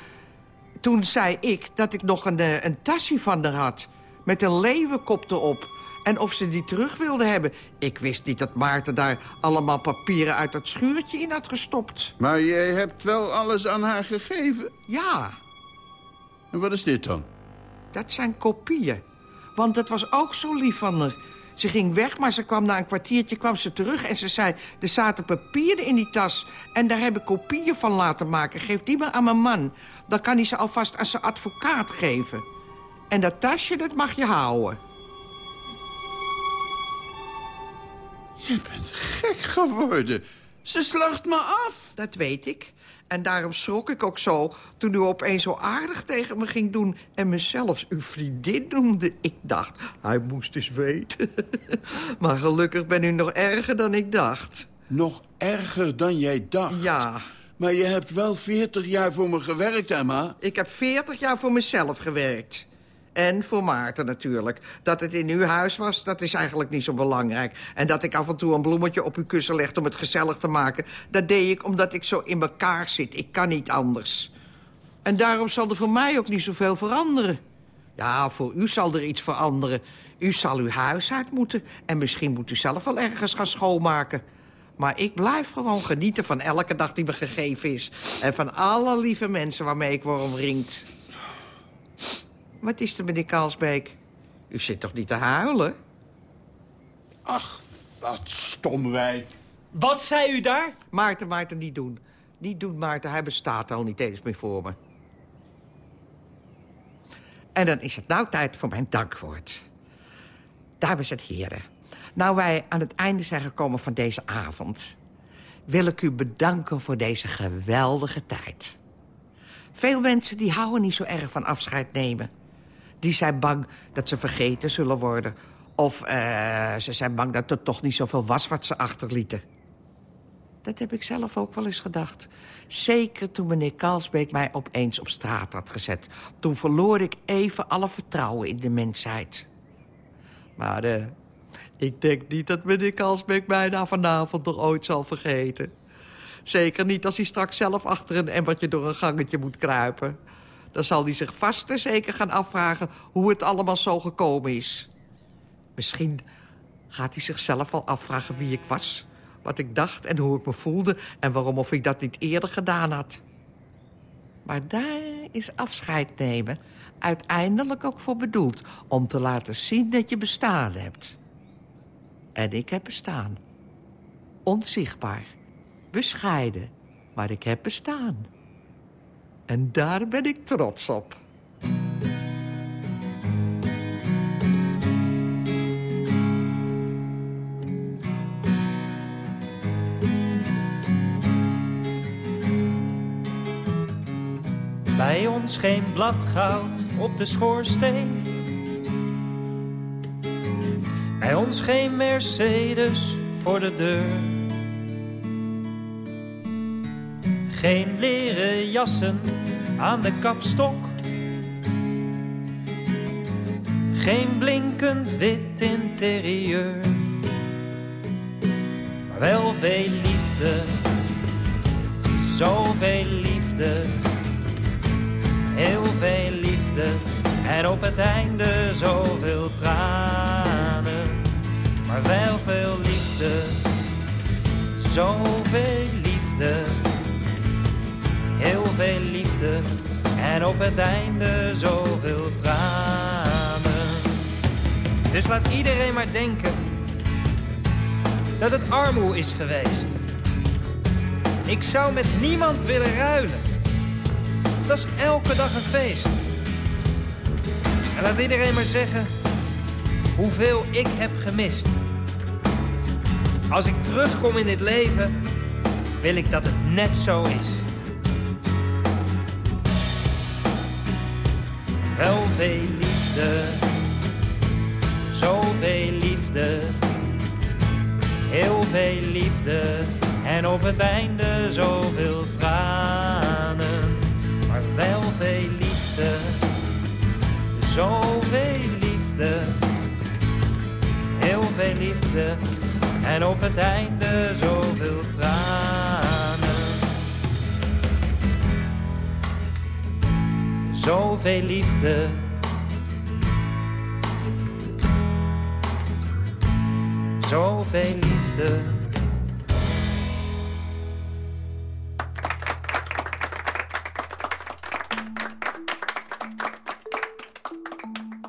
Toen zei ik dat ik nog een, uh, een tasje van haar had... met een leeuwenkop erop en of ze die terug wilde hebben. Ik wist niet dat Maarten daar allemaal papieren uit dat schuurtje in had gestopt. Maar jij hebt wel alles aan haar gegeven? Ja. En wat is dit dan? Dat zijn kopieën. Want het was ook zo lief van haar. Ze ging weg, maar ze kwam na een kwartiertje kwam ze terug... en ze zei, er zaten papieren in die tas... en daar heb ik kopieën van laten maken. Geef die maar aan mijn man. Dan kan hij ze alvast aan zijn advocaat geven. En dat tasje, dat mag je houden. Je bent gek geworden. Ze slacht me af. Dat weet ik. En daarom schrok ik ook zo toen u opeens zo aardig tegen me ging doen... en mezelf uw vriendin noemde. Ik dacht, hij moest eens weten. maar gelukkig ben u nog erger dan ik dacht. Nog erger dan jij dacht? Ja. Maar je hebt wel 40 jaar voor me gewerkt, Emma. Ik heb 40 jaar voor mezelf gewerkt. En voor Maarten natuurlijk. Dat het in uw huis was, dat is eigenlijk niet zo belangrijk. En dat ik af en toe een bloemetje op uw kussen leg om het gezellig te maken... dat deed ik omdat ik zo in elkaar zit. Ik kan niet anders. En daarom zal er voor mij ook niet zoveel veranderen. Ja, voor u zal er iets veranderen. U zal uw huis uit moeten. En misschien moet u zelf wel ergens gaan schoonmaken. Maar ik blijf gewoon genieten van elke dag die me gegeven is. En van alle lieve mensen waarmee ik word omringd. Wat is er, meneer Kaalsbeek? U zit toch niet te huilen? Ach, wat stom wijf. Wat zei u daar? Maarten, Maarten, niet doen. Niet doen, Maarten. Hij bestaat al niet eens meer voor me. En dan is het nou tijd voor mijn dankwoord. Dames en heren. Nou wij aan het einde zijn gekomen van deze avond... wil ik u bedanken voor deze geweldige tijd. Veel mensen die houden niet zo erg van afscheid nemen. Die zijn bang dat ze vergeten zullen worden. Of uh, ze zijn bang dat er toch niet zoveel was wat ze achterlieten. Dat heb ik zelf ook wel eens gedacht. Zeker toen meneer Kalsbeek mij opeens op straat had gezet. Toen verloor ik even alle vertrouwen in de mensheid. Maar uh, ik denk niet dat meneer Kalsbeek mij na vanavond nog ooit zal vergeten. Zeker niet als hij straks zelf achter een emmertje door een gangetje moet kruipen dan zal hij zich vast en zeker gaan afvragen hoe het allemaal zo gekomen is. Misschien gaat hij zichzelf al afvragen wie ik was, wat ik dacht en hoe ik me voelde... en waarom of ik dat niet eerder gedaan had. Maar daar is afscheid nemen uiteindelijk ook voor bedoeld... om te laten zien dat je bestaan hebt. En ik heb bestaan. Onzichtbaar. Bescheiden. Maar ik heb bestaan. En daar ben ik trots op. Bij ons geen bladgoud op de schoorsteen. Bij ons geen Mercedes voor de deur. Geen leren jassen aan de kapstok. Geen blinkend wit interieur. Maar wel veel liefde, zoveel liefde. Heel veel liefde en op het einde zoveel tranen. Maar wel veel liefde, zoveel liefde heel veel liefde en op het einde zoveel tranen. Dus laat iedereen maar denken dat het armoe is geweest. Ik zou met niemand willen ruilen. Dat is elke dag een feest. En laat iedereen maar zeggen hoeveel ik heb gemist. Als ik terugkom in dit leven, wil ik dat het net zo is. Wel veel liefde, zoveel liefde, heel veel liefde En op het einde zoveel tranen, maar wel veel liefde. Zoveel liefde, heel veel liefde. En op het einde zoveel tranen. Zoveel liefde. Zoveel liefde.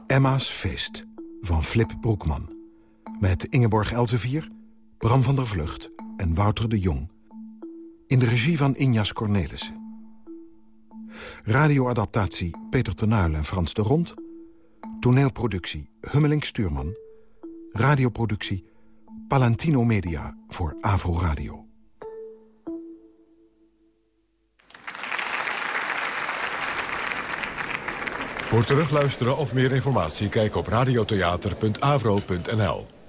Emma's Feest van Flip Broekman. Met Ingeborg Elsevier, Bram van der Vlucht en Wouter de Jong. In de regie van Injas Cornelissen. Radioadaptatie Peter Tenuil en Frans de Rond. Toneelproductie Hummeling Stuurman. Radioproductie Palantino Media voor Avro Radio. Voor terugluisteren of meer informatie kijk op radiotheater.avro.nl.